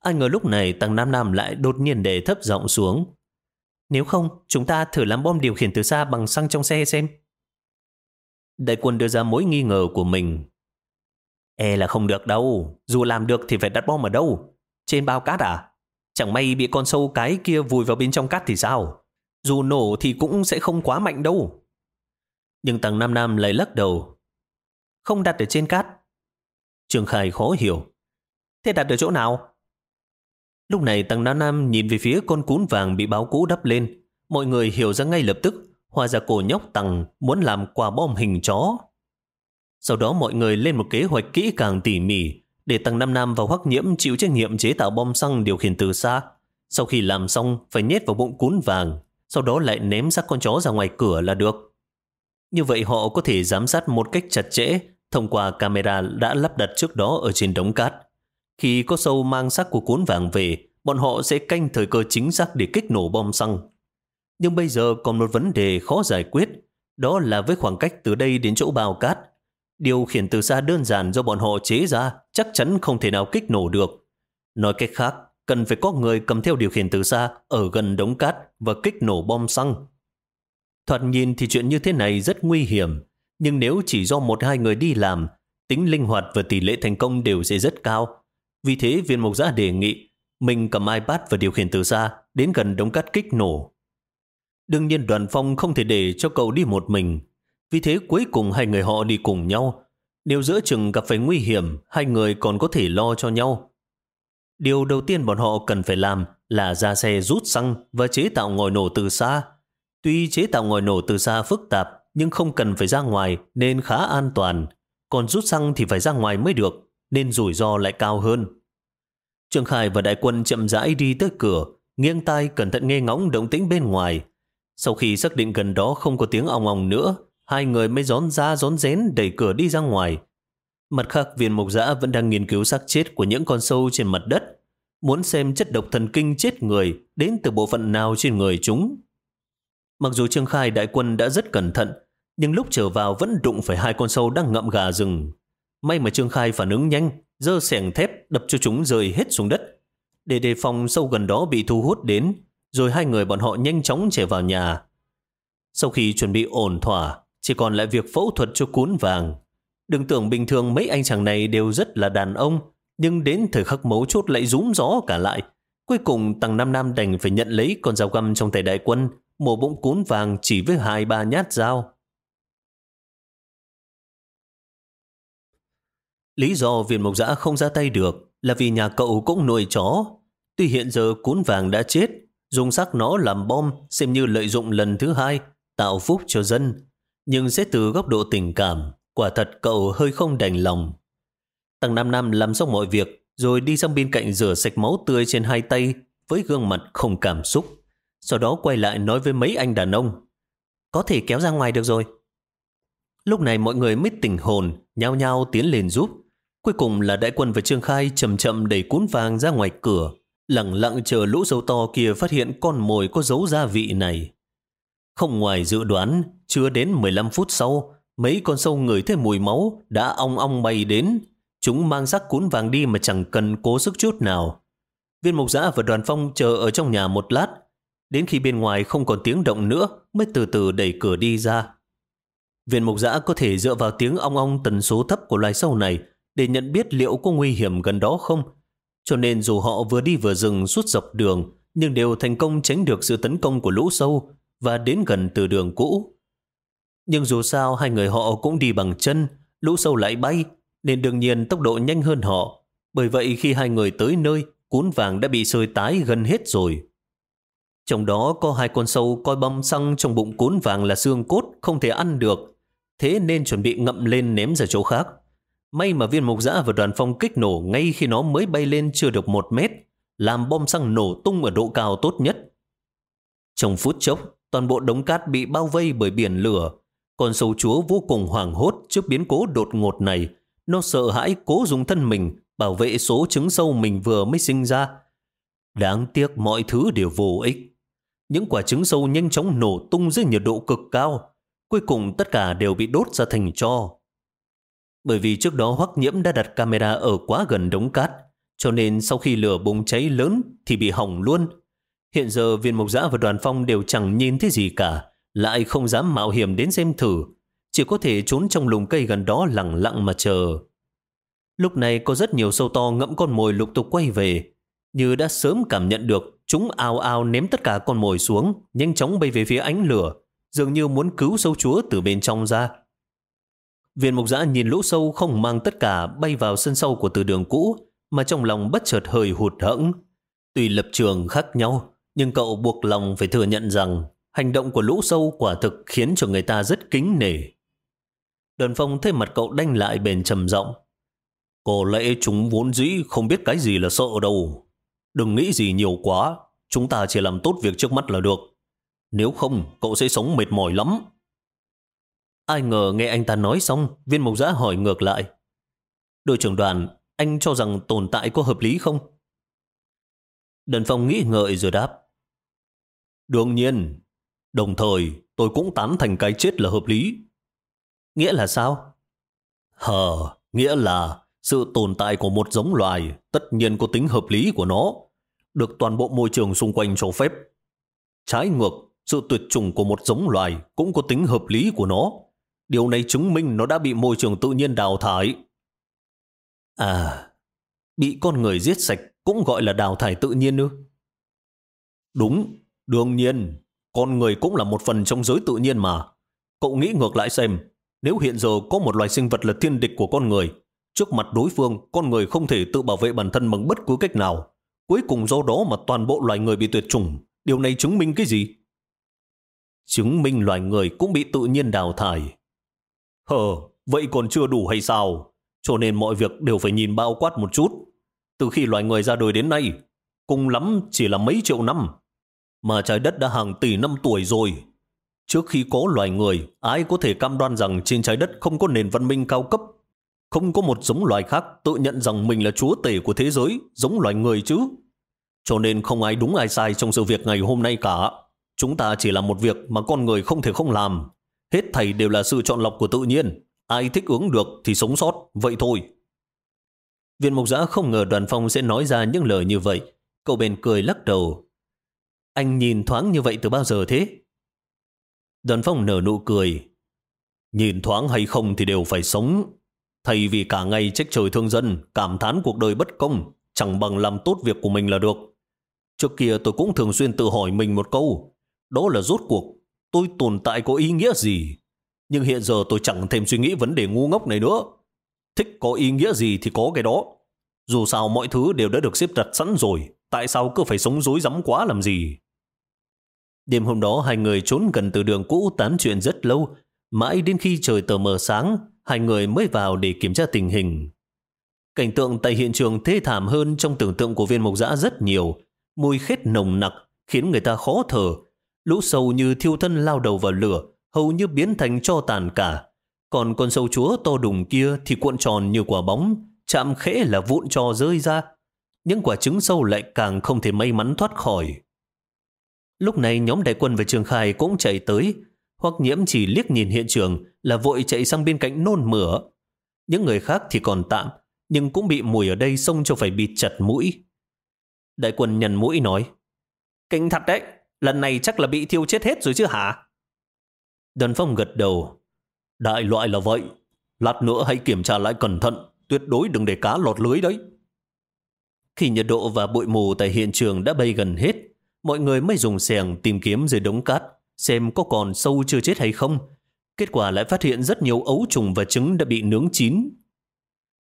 Anh ngờ lúc này tăng Nam Nam lại đột nhiên để thấp giọng xuống. Nếu không, chúng ta thử làm bom điều khiển từ xa bằng xăng trong xe xem. Đại quân đưa ra mối nghi ngờ của mình. E là không được đâu. Dù làm được thì phải đặt bom ở đâu? Trên bao cát à? Chẳng may bị con sâu cái kia vùi vào bên trong cát thì sao? Dù nổ thì cũng sẽ không quá mạnh đâu. Nhưng tầng Nam Nam lại lắc đầu. Không đặt ở trên cát. Trường Khai khó hiểu. Thế đặt ở chỗ nào? Lúc này tầng Nam Nam nhìn về phía con cún vàng bị báo cũ đắp lên. Mọi người hiểu ra ngay lập tức. Hoa ra cổ nhóc tầng muốn làm quả bom hình chó. Sau đó mọi người lên một kế hoạch kỹ càng tỉ mỉ để tăng Nam Nam và Hoắc Nhiễm chịu trách nhiệm chế tạo bom xăng điều khiển từ xa. Sau khi làm xong, phải nhét vào bụng cún vàng, sau đó lại ném xác con chó ra ngoài cửa là được. Như vậy họ có thể giám sát một cách chặt chẽ thông qua camera đã lắp đặt trước đó ở trên đống cát. Khi có sâu mang xác của cuốn vàng về, bọn họ sẽ canh thời cơ chính xác để kích nổ bom xăng. Nhưng bây giờ còn một vấn đề khó giải quyết, đó là với khoảng cách từ đây đến chỗ bào cát. Điều khiển từ xa đơn giản do bọn họ chế ra chắc chắn không thể nào kích nổ được. Nói cách khác, cần phải có người cầm theo điều khiển từ xa ở gần đống cát và kích nổ bom xăng. Thoạt nhìn thì chuyện như thế này rất nguy hiểm, nhưng nếu chỉ do một hai người đi làm, tính linh hoạt và tỷ lệ thành công đều sẽ rất cao. Vì thế viên mục giã đề nghị mình cầm iPad và điều khiển từ xa đến gần đống cát kích nổ. Đương nhiên đoàn phong không thể để cho cậu đi một mình. Vì thế cuối cùng hai người họ đi cùng nhau. Nếu giữa chừng gặp phải nguy hiểm, hai người còn có thể lo cho nhau. Điều đầu tiên bọn họ cần phải làm là ra xe rút xăng và chế tạo ngòi nổ từ xa. Tuy chế tạo ngòi nổ từ xa phức tạp, nhưng không cần phải ra ngoài nên khá an toàn. Còn rút xăng thì phải ra ngoài mới được, nên rủi ro lại cao hơn. Trương Khải và đại quân chậm rãi đi tới cửa, nghiêng tai cẩn thận nghe ngóng động tĩnh bên ngoài. Sau khi xác định gần đó không có tiếng ong ong nữa, hai người mới rón ra rón rén đẩy cửa đi ra ngoài. Mặt khác viên mục giã vẫn đang nghiên cứu xác chết của những con sâu trên mặt đất, muốn xem chất độc thần kinh chết người đến từ bộ phận nào trên người chúng. Mặc dù Trương Khai đại quân đã rất cẩn thận, nhưng lúc trở vào vẫn đụng phải hai con sâu đang ngậm gà rừng. May mà Trương Khai phản ứng nhanh, dơ sẻng thép đập cho chúng rơi hết xuống đất. Để đề phòng sâu gần đó bị thu hút đến, rồi hai người bọn họ nhanh chóng chạy vào nhà. Sau khi chuẩn bị ổn thỏa, chỉ còn lại việc phẫu thuật cho cuốn vàng. Đừng tưởng bình thường mấy anh chàng này đều rất là đàn ông, nhưng đến thời khắc mấu chốt lại rúm gió cả lại. Cuối cùng Tăng Nam Nam đành phải nhận lấy con dao găm trong tay đại quân, mổ bụng cuốn vàng chỉ với hai ba nhát dao. Lý do viên mộc giã không ra tay được là vì nhà cậu cũng nuôi chó. Tuy hiện giờ cuốn vàng đã chết, dùng xác nó làm bom xem như lợi dụng lần thứ hai, tạo phúc cho dân. Nhưng xét từ góc độ tình cảm, quả thật cậu hơi không đành lòng. Tăng Nam Nam làm xong mọi việc, rồi đi sang bên cạnh rửa sạch máu tươi trên hai tay với gương mặt không cảm xúc. Sau đó quay lại nói với mấy anh đàn ông, có thể kéo ra ngoài được rồi. Lúc này mọi người mới tỉnh hồn, nhao nhao tiến lên giúp. Cuối cùng là đại quân và Trương Khai chậm chậm đẩy cuốn vàng ra ngoài cửa, lặng lặng chờ lũ dấu to kia phát hiện con mồi có dấu gia vị này. Không ngoài dự đoán, chưa đến 15 phút sau, mấy con sâu ngửi thấy mùi máu đã ong ong bay đến. Chúng mang rác cuốn vàng đi mà chẳng cần cố sức chút nào. Viên mục giã và đoàn phong chờ ở trong nhà một lát. Đến khi bên ngoài không còn tiếng động nữa mới từ từ đẩy cửa đi ra. Viên mục giã có thể dựa vào tiếng ong ong tần số thấp của loài sâu này để nhận biết liệu có nguy hiểm gần đó không. Cho nên dù họ vừa đi vừa dừng suốt dọc đường, nhưng đều thành công tránh được sự tấn công của lũ sâu và đến gần từ đường cũ. Nhưng dù sao hai người họ cũng đi bằng chân, lũ sâu lại bay, nên đương nhiên tốc độ nhanh hơn họ. Bởi vậy khi hai người tới nơi, cuốn vàng đã bị sơi tái gần hết rồi. Trong đó có hai con sâu coi bom xăng trong bụng cuốn vàng là xương cốt không thể ăn được, thế nên chuẩn bị ngậm lên ném ra chỗ khác. May mà viên mục giã và đoàn phong kích nổ ngay khi nó mới bay lên chưa được một mét, làm bom xăng nổ tung ở độ cao tốt nhất. Trong phút chốc, toàn bộ đống cát bị bao vây bởi biển lửa. Con sâu chúa vô cùng hoảng hốt trước biến cố đột ngột này. Nó sợ hãi cố dùng thân mình bảo vệ số trứng sâu mình vừa mới sinh ra. Đáng tiếc mọi thứ đều vô ích. Những quả trứng sâu nhanh chóng nổ tung dưới nhiệt độ cực cao. Cuối cùng tất cả đều bị đốt ra thành tro. Bởi vì trước đó Hoắc Nhiễm đã đặt camera ở quá gần đống cát, cho nên sau khi lửa bùng cháy lớn thì bị hỏng luôn. Hiện giờ viên mộc giã và đoàn phong đều chẳng nhìn thấy gì cả, lại không dám mạo hiểm đến xem thử, chỉ có thể trốn trong lùm cây gần đó lặng lặng mà chờ. Lúc này có rất nhiều sâu to ngẫm con mồi lục tục quay về, như đã sớm cảm nhận được chúng ao ao ném tất cả con mồi xuống, nhanh chóng bay về phía ánh lửa, dường như muốn cứu sâu chúa từ bên trong ra. Viên mục giã nhìn lũ sâu không mang tất cả bay vào sân sâu của từ đường cũ, mà trong lòng bất chợt hơi hụt hẫng. tùy lập trường khác nhau, nhưng cậu buộc lòng phải thừa nhận rằng hành động của lũ sâu quả thực khiến cho người ta rất kính nể. Đơn phong thấy mặt cậu đanh lại bền trầm giọng Có lẽ chúng vốn dĩ không biết cái gì là sợ đâu. Đừng nghĩ gì nhiều quá, chúng ta chỉ làm tốt việc trước mắt là được. Nếu không, cậu sẽ sống mệt mỏi lắm. Ai ngờ nghe anh ta nói xong, viên mộc giã hỏi ngược lại. Đội trưởng đoàn, anh cho rằng tồn tại có hợp lý không? Đần Phong nghĩ ngợi rồi đáp. Đương nhiên, đồng thời tôi cũng tán thành cái chết là hợp lý. Nghĩa là sao? Hờ, nghĩa là sự tồn tại của một giống loài tất nhiên có tính hợp lý của nó, được toàn bộ môi trường xung quanh cho phép. Trái ngược, sự tuyệt chủng của một giống loài cũng có tính hợp lý của nó. Điều này chứng minh nó đã bị môi trường tự nhiên đào thải. À, bị con người giết sạch cũng gọi là đào thải tự nhiên ư? Đúng, đương nhiên, con người cũng là một phần trong giới tự nhiên mà. Cậu nghĩ ngược lại xem, nếu hiện giờ có một loài sinh vật là thiên địch của con người, trước mặt đối phương, con người không thể tự bảo vệ bản thân bằng bất cứ cách nào. Cuối cùng do đó mà toàn bộ loài người bị tuyệt chủng. Điều này chứng minh cái gì? Chứng minh loài người cũng bị tự nhiên đào thải. Hờ, vậy còn chưa đủ hay sao? Cho nên mọi việc đều phải nhìn bao quát một chút. Từ khi loài người ra đời đến nay, cùng lắm chỉ là mấy triệu năm. Mà trái đất đã hàng tỷ năm tuổi rồi. Trước khi có loài người, ai có thể cam đoan rằng trên trái đất không có nền văn minh cao cấp? Không có một giống loài khác tự nhận rằng mình là chúa tể của thế giới, giống loài người chứ. Cho nên không ai đúng ai sai trong sự việc ngày hôm nay cả. Chúng ta chỉ làm một việc mà con người không thể không làm. Hết thầy đều là sự chọn lọc của tự nhiên. Ai thích ứng được thì sống sót, vậy thôi. Viên mục giã không ngờ đoàn phong sẽ nói ra những lời như vậy. Cậu bèn cười lắc đầu. Anh nhìn thoáng như vậy từ bao giờ thế? Đoàn phong nở nụ cười. Nhìn thoáng hay không thì đều phải sống. Thay vì cả ngày trách trời thương dân, cảm thán cuộc đời bất công, chẳng bằng làm tốt việc của mình là được. Trước kia tôi cũng thường xuyên tự hỏi mình một câu. Đó là rốt cuộc, tôi tồn tại có ý nghĩa gì? Nhưng hiện giờ tôi chẳng thêm suy nghĩ vấn đề ngu ngốc này nữa. Thích có ý nghĩa gì thì có cái đó. Dù sao mọi thứ đều đã được xếp đặt sẵn rồi, tại sao cứ phải sống dối rắm quá làm gì? Đêm hôm đó hai người trốn gần từ đường cũ tán chuyện rất lâu, mãi đến khi trời tờ mờ sáng, hai người mới vào để kiểm tra tình hình. Cảnh tượng tại hiện trường thê thảm hơn trong tưởng tượng của viên mộc dã rất nhiều, mùi khét nồng nặc khiến người ta khó thở, lũ sâu như thiêu thân lao đầu vào lửa, hầu như biến thành cho tàn cả. Còn con sâu chúa to đùng kia thì cuộn tròn như quả bóng, chạm khẽ là vụn trò rơi ra. Những quả trứng sâu lại càng không thể may mắn thoát khỏi. Lúc này nhóm đại quân và Trường Khai cũng chạy tới, hoặc nhiễm chỉ liếc nhìn hiện trường là vội chạy sang bên cạnh nôn mửa. Những người khác thì còn tạm, nhưng cũng bị mùi ở đây xông cho phải bịt chặt mũi. Đại quân nhằn mũi nói, Kinh thật đấy, lần này chắc là bị thiêu chết hết rồi chứ hả? Đơn Phong gật đầu. Đại loại là vậy. Lát nữa hãy kiểm tra lại cẩn thận. Tuyệt đối đừng để cá lọt lưới đấy. Khi nhiệt độ và bụi mù tại hiện trường đã bay gần hết, mọi người mới dùng xẻng tìm kiếm dưới đống cát, xem có còn sâu chưa chết hay không. Kết quả lại phát hiện rất nhiều ấu trùng và trứng đã bị nướng chín.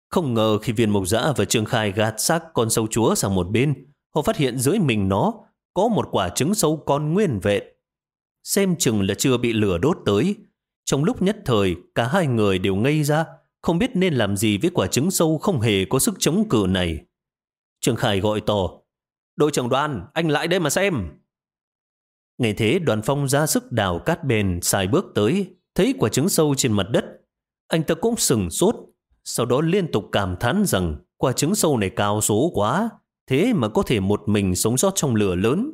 Không ngờ khi viên mộc dã và Trương Khai gạt xác con sâu chúa sang một bên, họ phát hiện dưới mình nó có một quả trứng sâu con nguyên vẹn xem chừng là chưa bị lửa đốt tới. Trong lúc nhất thời, cả hai người đều ngây ra, không biết nên làm gì với quả trứng sâu không hề có sức chống cự này. Trương Khải gọi to, đội trưởng đoàn, anh lại đây mà xem. Ngày thế đoàn phong ra sức đào cát bền, xài bước tới, thấy quả trứng sâu trên mặt đất. Anh ta cũng sừng sốt, sau đó liên tục cảm thán rằng quả trứng sâu này cao số quá, thế mà có thể một mình sống sót trong lửa lớn.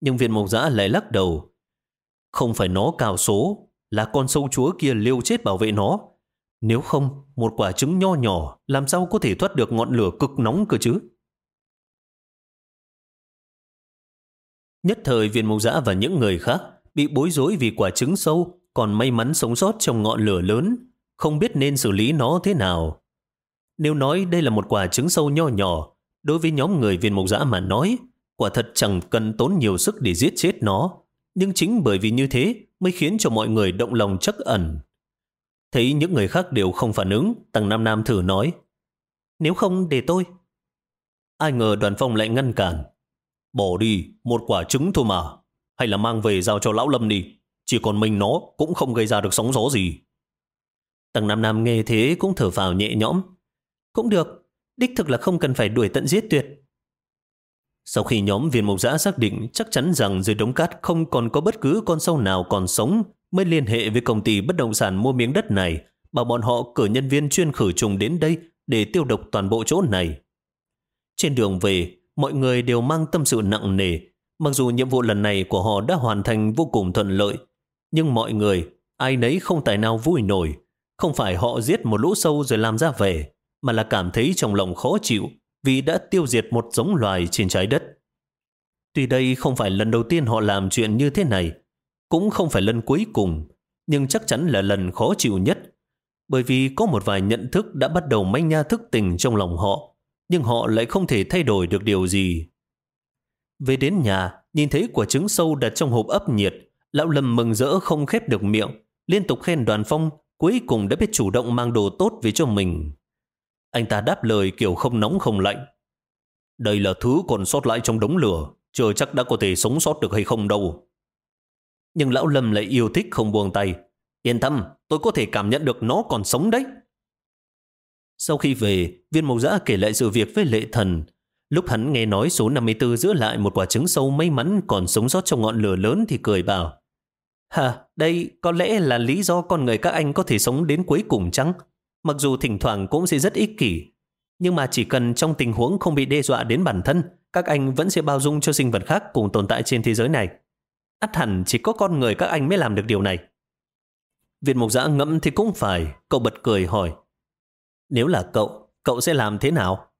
Nhưng viên mộc giã lại lắc đầu. Không phải nó cao số, là con sâu chúa kia liều chết bảo vệ nó. Nếu không, một quả trứng nho nhỏ làm sao có thể thoát được ngọn lửa cực nóng cơ chứ? Nhất thời viên mộc giã và những người khác bị bối rối vì quả trứng sâu còn may mắn sống sót trong ngọn lửa lớn, không biết nên xử lý nó thế nào. Nếu nói đây là một quả trứng sâu nho nhỏ, đối với nhóm người viên mộc giã mà nói, quả thật chẳng cần tốn nhiều sức để giết chết nó. Nhưng chính bởi vì như thế mới khiến cho mọi người động lòng chắc ẩn. Thấy những người khác đều không phản ứng, Tăng Nam Nam thử nói, nếu không để tôi. Ai ngờ đoàn phong lại ngăn cản. Bỏ đi, một quả trứng thôi mà. Hay là mang về giao cho lão Lâm đi. Chỉ còn mình nó cũng không gây ra được sóng gió gì. Tăng Nam Nam nghe thế cũng thở vào nhẹ nhõm. Cũng được, đích thực là không cần phải đuổi tận giết tuyệt. Sau khi nhóm viên mục giã xác định chắc chắn rằng dưới đống cát không còn có bất cứ con sâu nào còn sống, mới liên hệ với công ty bất động sản mua miếng đất này, bảo bọn họ cử nhân viên chuyên khử trùng đến đây để tiêu độc toàn bộ chỗ này. Trên đường về, mọi người đều mang tâm sự nặng nề. Mặc dù nhiệm vụ lần này của họ đã hoàn thành vô cùng thuận lợi, nhưng mọi người, ai nấy không tài nào vui nổi. Không phải họ giết một lũ sâu rồi làm ra về, mà là cảm thấy trong lòng khó chịu vì đã tiêu diệt một giống loài trên trái đất. Tuy đây không phải lần đầu tiên họ làm chuyện như thế này, cũng không phải lần cuối cùng, nhưng chắc chắn là lần khó chịu nhất, bởi vì có một vài nhận thức đã bắt đầu manh nha thức tình trong lòng họ, nhưng họ lại không thể thay đổi được điều gì. Về đến nhà, nhìn thấy quả trứng sâu đặt trong hộp ấp nhiệt, lão lầm mừng rỡ không khép được miệng, liên tục khen đoàn phong, cuối cùng đã biết chủ động mang đồ tốt về cho mình. Anh ta đáp lời kiểu không nóng không lạnh. Đây là thứ còn sót lại trong đống lửa, chưa chắc đã có thể sống sót được hay không đâu. Nhưng lão Lâm lại yêu thích không buông tay. Yên tâm, tôi có thể cảm nhận được nó còn sống đấy. Sau khi về, viên mộc giã kể lại sự việc với lệ thần. Lúc hắn nghe nói số 54 giữ lại một quả trứng sâu may mắn còn sống sót trong ngọn lửa lớn thì cười bảo. Hà, đây có lẽ là lý do con người các anh có thể sống đến cuối cùng chăng? Mặc dù thỉnh thoảng cũng sẽ rất ích kỷ, nhưng mà chỉ cần trong tình huống không bị đe dọa đến bản thân, các anh vẫn sẽ bao dung cho sinh vật khác cùng tồn tại trên thế giới này. Át hẳn chỉ có con người các anh mới làm được điều này. Viên Mục Giã ngẫm thì cũng phải, cậu bật cười hỏi. Nếu là cậu, cậu sẽ làm thế nào?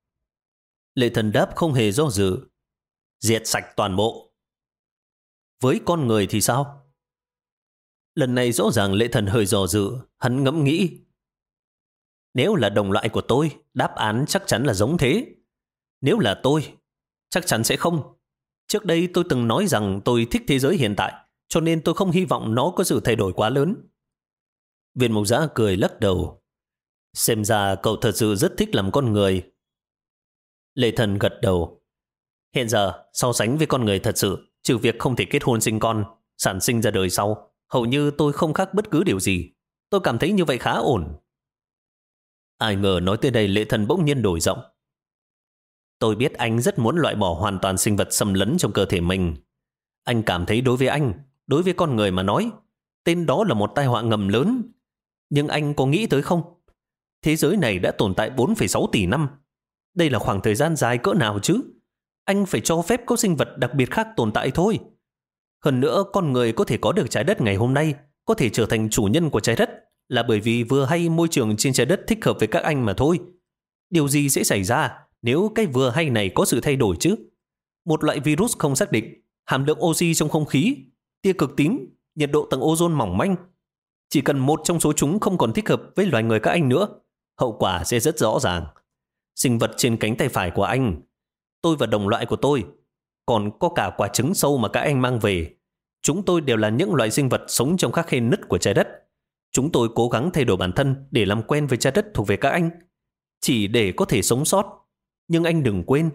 Lệ thần đáp không hề do dự. Diệt sạch toàn bộ. Với con người thì sao? Lần này rõ ràng lệ thần hơi dò dự, hắn ngẫm nghĩ. Nếu là đồng loại của tôi, đáp án chắc chắn là giống thế. Nếu là tôi, chắc chắn sẽ không. Trước đây tôi từng nói rằng tôi thích thế giới hiện tại, cho nên tôi không hy vọng nó có sự thay đổi quá lớn. Viên mục giã cười lắc đầu. Xem ra cậu thật sự rất thích làm con người. Lệ thần gật đầu. Hiện giờ, so sánh với con người thật sự, trừ việc không thể kết hôn sinh con, sản sinh ra đời sau, hầu như tôi không khác bất cứ điều gì. Tôi cảm thấy như vậy khá ổn. Ai ngờ nói tới đây lễ thần bỗng nhiên đổi giọng. Tôi biết anh rất muốn loại bỏ hoàn toàn sinh vật xâm lấn trong cơ thể mình. Anh cảm thấy đối với anh, đối với con người mà nói, tên đó là một tai họa ngầm lớn. Nhưng anh có nghĩ tới không? Thế giới này đã tồn tại 4,6 tỷ năm. Đây là khoảng thời gian dài cỡ nào chứ? Anh phải cho phép có sinh vật đặc biệt khác tồn tại thôi. Hơn nữa, con người có thể có được trái đất ngày hôm nay, có thể trở thành chủ nhân của trái đất là bởi vì vừa hay môi trường trên trái đất thích hợp với các anh mà thôi. Điều gì sẽ xảy ra nếu cái vừa hay này có sự thay đổi chứ? Một loại virus không xác định, hàm lượng oxy trong không khí, tia cực tím, nhiệt độ tầng ozone mỏng manh. Chỉ cần một trong số chúng không còn thích hợp với loài người các anh nữa, hậu quả sẽ rất rõ ràng. Sinh vật trên cánh tay phải của anh, tôi và đồng loại của tôi, còn có cả quả trứng sâu mà các anh mang về. Chúng tôi đều là những loại sinh vật sống trong các khe nứt của trái đất. Chúng tôi cố gắng thay đổi bản thân để làm quen với trái đất thuộc về các anh, chỉ để có thể sống sót. Nhưng anh đừng quên,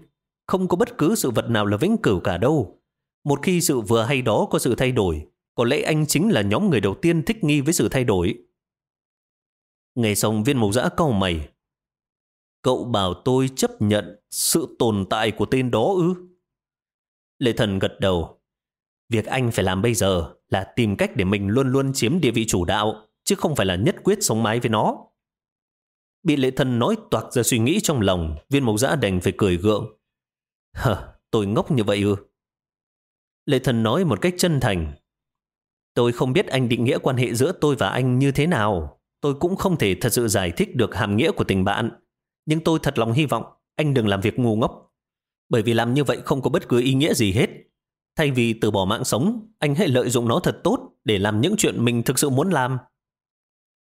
không có bất cứ sự vật nào là vĩnh cửu cả đâu. Một khi sự vừa hay đó có sự thay đổi, có lẽ anh chính là nhóm người đầu tiên thích nghi với sự thay đổi. ngày xong viên mục giã cau mày. Cậu bảo tôi chấp nhận sự tồn tại của tên đó ư? Lệ thần gật đầu. Việc anh phải làm bây giờ là tìm cách để mình luôn luôn chiếm địa vị chủ đạo chứ không phải là nhất quyết sống mái với nó. Bị lệ thần nói toạc ra suy nghĩ trong lòng, viên mộc giã đành phải cười gượng. Hờ, tôi ngốc như vậy ư? Lệ thần nói một cách chân thành. Tôi không biết anh định nghĩa quan hệ giữa tôi và anh như thế nào. Tôi cũng không thể thật sự giải thích được hàm nghĩa của tình bạn. Nhưng tôi thật lòng hy vọng anh đừng làm việc ngu ngốc. Bởi vì làm như vậy không có bất cứ ý nghĩa gì hết. Thay vì từ bỏ mạng sống, anh hãy lợi dụng nó thật tốt để làm những chuyện mình thực sự muốn làm.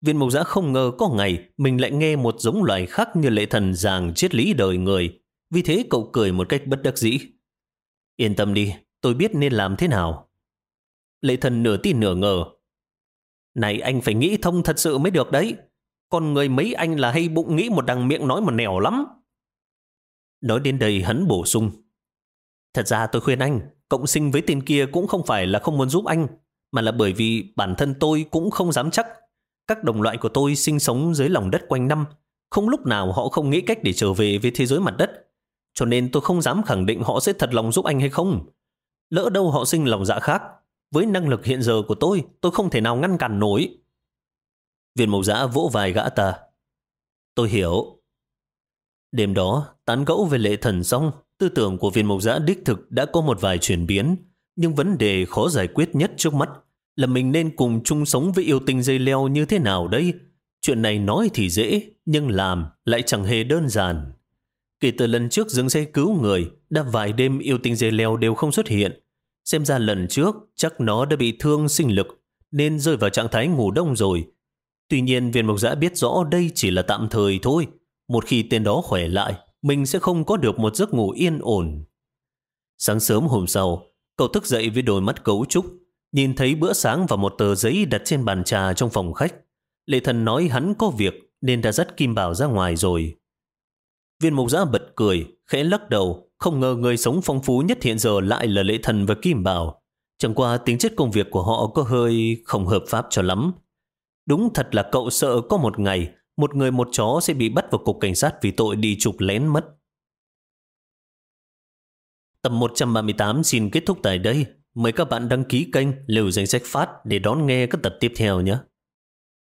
Viên Mộc giã không ngờ có ngày mình lại nghe một giống loài khác như lệ thần giảng triết lý đời người. Vì thế cậu cười một cách bất đắc dĩ. Yên tâm đi, tôi biết nên làm thế nào. Lệ thần nửa tin nửa ngờ. Này anh phải nghĩ thông thật sự mới được đấy. Con người mấy anh là hay bụng nghĩ một đằng miệng nói một nẻo lắm. Nói đến đây hắn bổ sung. Thật ra tôi khuyên anh, cộng sinh với tên kia cũng không phải là không muốn giúp anh, mà là bởi vì bản thân tôi cũng không dám chắc. Các đồng loại của tôi sinh sống dưới lòng đất quanh năm, không lúc nào họ không nghĩ cách để trở về với thế giới mặt đất. Cho nên tôi không dám khẳng định họ sẽ thật lòng giúp anh hay không. Lỡ đâu họ sinh lòng dạ khác, với năng lực hiện giờ của tôi, tôi không thể nào ngăn cản nổi. Viên mộc giã vỗ vài gã ta. Tôi hiểu. Đêm đó, tán gẫu về lệ thần xong, tư tưởng của viên mộc giã đích thực đã có một vài chuyển biến, nhưng vấn đề khó giải quyết nhất trước mắt là mình nên cùng chung sống với yêu tinh dây leo như thế nào đây? Chuyện này nói thì dễ, nhưng làm lại chẳng hề đơn giản. Kể từ lần trước dừng xe cứu người, đã vài đêm yêu tinh dây leo đều không xuất hiện. Xem ra lần trước chắc nó đã bị thương sinh lực, nên rơi vào trạng thái ngủ đông rồi. Tuy nhiên viên mộc giã biết rõ đây chỉ là tạm thời thôi. Một khi tên đó khỏe lại, mình sẽ không có được một giấc ngủ yên ổn. Sáng sớm hôm sau, cậu thức dậy với đôi mắt cấu trúc, nhìn thấy bữa sáng và một tờ giấy đặt trên bàn trà trong phòng khách. Lệ thần nói hắn có việc nên đã dắt Kim Bảo ra ngoài rồi. Viên mục giã bật cười, khẽ lắc đầu, không ngờ người sống phong phú nhất hiện giờ lại là lệ thần và Kim Bảo. Chẳng qua tính chất công việc của họ có hơi không hợp pháp cho lắm. Đúng thật là cậu sợ có một ngày một người một chó sẽ bị bắt vào cục cảnh sát vì tội đi chụp lén mất. Tập 138 xin kết thúc tại đây. Mời các bạn đăng ký kênh Liều Danh Sách Phát để đón nghe các tập tiếp theo nhé.